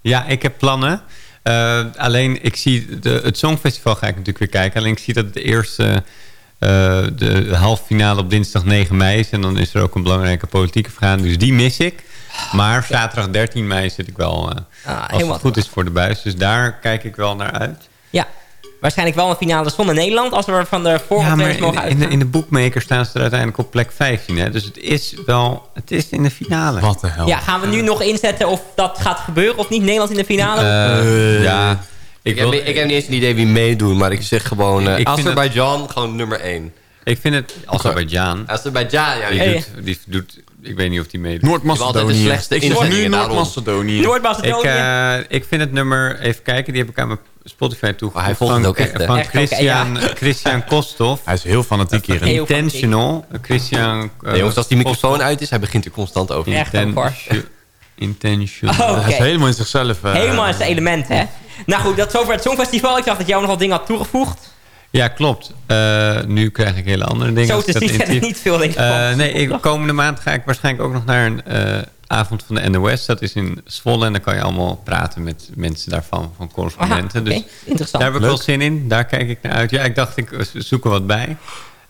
Ja, ik heb plannen. Eh, alleen, ik zie de, het Songfestival ga ik natuurlijk weer kijken. Alleen ik zie dat de eerste eh, de halve finale op dinsdag 9 mei is. En dan is er ook een belangrijke politieke vergadering. Dus die mis ik. Maar zaterdag 13 mei zit ik wel, eh, als het goed is, voor de buis. Dus daar kijk ik wel naar uit.
Ja, waarschijnlijk wel een finale zonder Nederland... als we van de
maar
ja,
in,
mogen
de- in,
uitgaan.
de, in de boekmaker staan ze er uiteindelijk op plek 15. Hè? Dus het is wel, het is in de finale.
Wat de hel.
Ja, gaan we nu nog inzetten of dat gaat gebeuren of niet? Nederland in de finale?
Eh,
ja.
Ik,
wil-
heb, ik heb niet eens een idee wie meedoet, maar ik zeg gewoon...
Ik vind
Azerbeidzjan, gewoon nummer 1.
Ik vind het Azerbeidzjan.
Azerbeidzjan, ja.
Die,
Die,
Hey.
doet, die doet, ik weet niet of die meedoet.
Noord-Macedonië. Ik zeg nu
daarom.
Noord-Macedonië.
Ik,
Noord-Macedonië?
eh, ik vind het nummer, even kijken, die heb ik aan mijn Spotify
Oh,
toegevoegd.
hij volgt
van,
ook echt?
Van
Echt ook,
Christian, Christian Kostov.
Hij is heel fanatiek hierin.
Intentional. Christian... eh,
Nee, jongens, als die microfoon
Kostov.
uit is, hij begint er constant over.
Echt
Intentional.
Oh.
Hij is helemaal in zichzelf. eh,
Helemaal in zijn element, hè? Nou goed, dat is over het Songfestival. Ik dacht dat jou nog wat dingen had toegevoegd.
Ja, klopt. Eh, nu krijg ik hele andere dingen.
Zo te zien er niet veel dingen
Eh, nee, ik, komende maand ga ik waarschijnlijk ook nog naar een eh, avond van de NOS. Dat is in Zwolle. En dan kan je allemaal praten met mensen daarvan, van correspondenten.
Aha.
Dus
Interessant.
daar heb ik
Leuk.
wel zin in. Daar kijk ik naar uit. Ja, ik dacht, ik zoek er wat bij.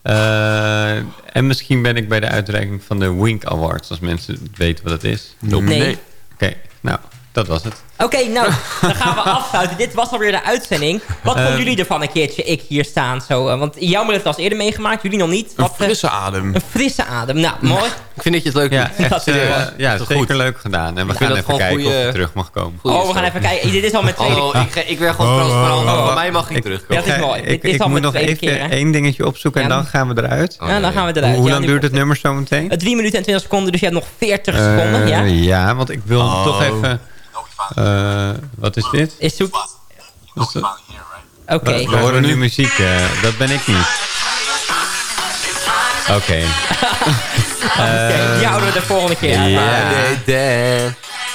Eh, en misschien ben ik bij de uitreiking van de Wink Awards. Als mensen weten wat het is.
Nee.
Nee.
Oké, nou, dat was het.
Oké, nou, dan gaan we afsluiten. Dit was alweer de uitzending. Wat vonden
Eh,
jullie ervan een keertje, ik hier staan? Zo, eh, want jouw heeft het al eerder meegemaakt, jullie nog niet.
Een
Wat, eh,
frisse adem.
een frisse adem. Nou, mooi.
Ik vind dat je het leuk
Ja, echt, eh,
is
ja
goed.
zeker leuk gedaan. En we
Ik
gaan even kijken of je terug mag komen.
Goeie
Oh, we gaan even kijken. Dit is al met tweede
Hallo, ik, ik ben gewoon
Oh,
transparant.
oh, oh.
Bij mij mag je
Ik-
terugkomen.
Ja, dat is mooi.
ik,
Dit is
ik
al
moet
met
nog even
tweede keer,
één dingetje opzoeken en
Ja,
dan gaan we eruit.
Ja, dan gaan we eruit.
Hoe lang duurt het nummer zo meteen?
3 minuten en 20 seconden, dus je hebt nog 40
Eh,
seconden. Ja?
ja, want ik wil
Oh.
toch even... eh, wat is dit?
Is zoek... Oké.
We horen nu muziek. eh, dat ben ik niet. Oké. [LAUGHS]
Oké, die houden we de volgende keer.
Ja.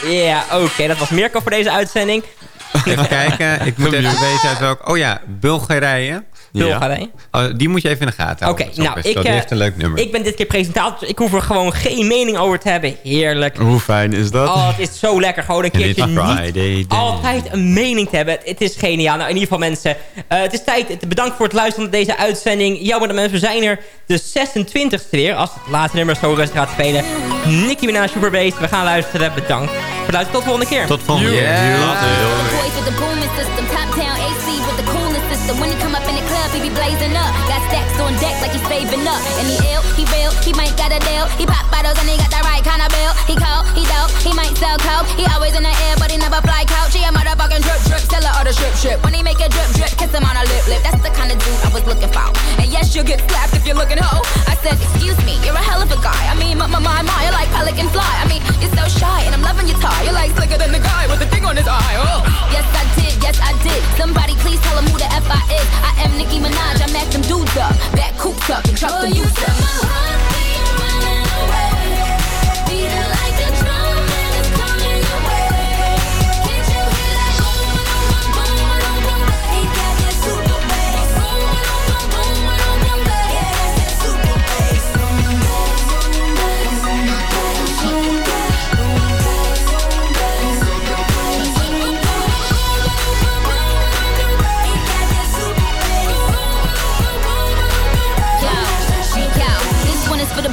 Ja, oké. dat was Mirko voor deze uitzending.
Even kijken. Ik moet even weten uit welk... Oh ja, Bulgarije.
Bulgarije.
Oh, die moet je even in de gaten
Oké,
houden.
nou, ik,
die
eh,
heeft een leuk nummer.
ik ben dit keer presentator, dus ik hoef er gewoon geen mening over te hebben. Heerlijk.
Hoe fijn is dat?
Oh, het is zo lekker. Gewoon een
En
keertje niet
day.
altijd een mening te hebben. Het is geniaal. Nou, in ieder geval mensen. eh, het is tijd. Bedankt voor het luisteren naar deze uitzending. Jammer dat mensen. We zijn er de 26e weer. Als het laatste nummer zo rustig gaat spelen. Nicki Minaj Superbass. We gaan luisteren. Bedankt voor het luisteren. Tot de volgende keer.
Tot volgende keer.
Boys with the booming system, top down AC with the coolest system. When he come up in the club, he be blazing up. Got stacks on deck like he's saving up. And he ill, he real, he might got a deal. He pop bottles and he got the right kind of bill. He cold, he dope, he might sell coke. He always in the air, but he never fly couch. He a motherfucking drip drip, seller of the strip strip. When he make a drip drip, kiss him on a lip lip. That's the kind of dude I was looking for. And yes, you'll get slapped if you're looking hoe. I said, excuse me, you're a hell of a guy. I mean, my, my, my, my, you're like pelican fly. I mean, you're so shy, and I'm loving your tie. You're like slicker than the guy with the thing on his eye. Oh. Yes, I did, yes, I did. Somebody please tell him who the F I is. I am Nicki Minaj, I mack them dudes up. Back coops up and truck them youths up.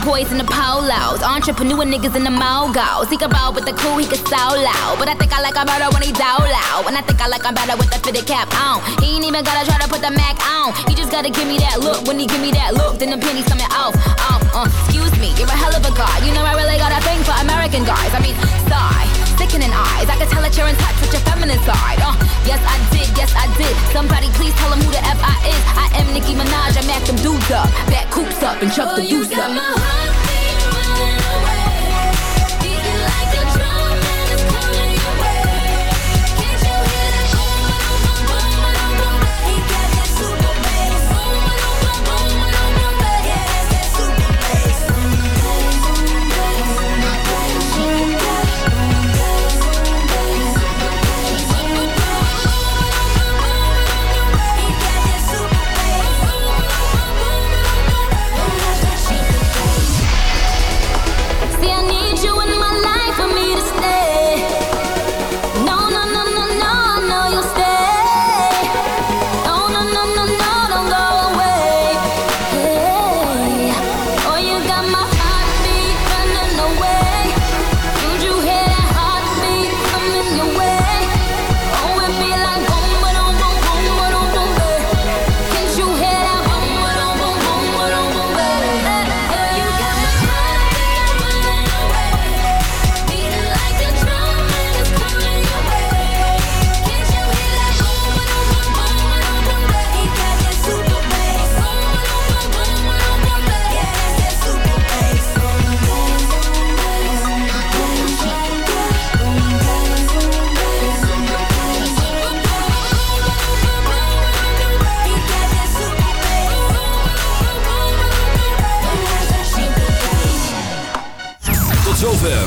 In the polos. Entrepreneur niggas in the mogos. He can roll with the crew, he can solo. But I think I like him better when he's he loud. And I think I like him better with the fitted cap on. He ain't even gotta try to put the Mac on. He just gotta give me that look. When he give me that look, then the pennies coming off. Off, uh, excuse me, you're a hell of a guy. You know I really got a thing for American guys. I mean, sigh, sickening eyes. I can tell that you're in touch with your feminine side. Uh, yes I did, yes I did. Somebody please tell him who the F I is. I am Nicki Minaj, I mack them dudes up. Back coops up and chuck the deuce up.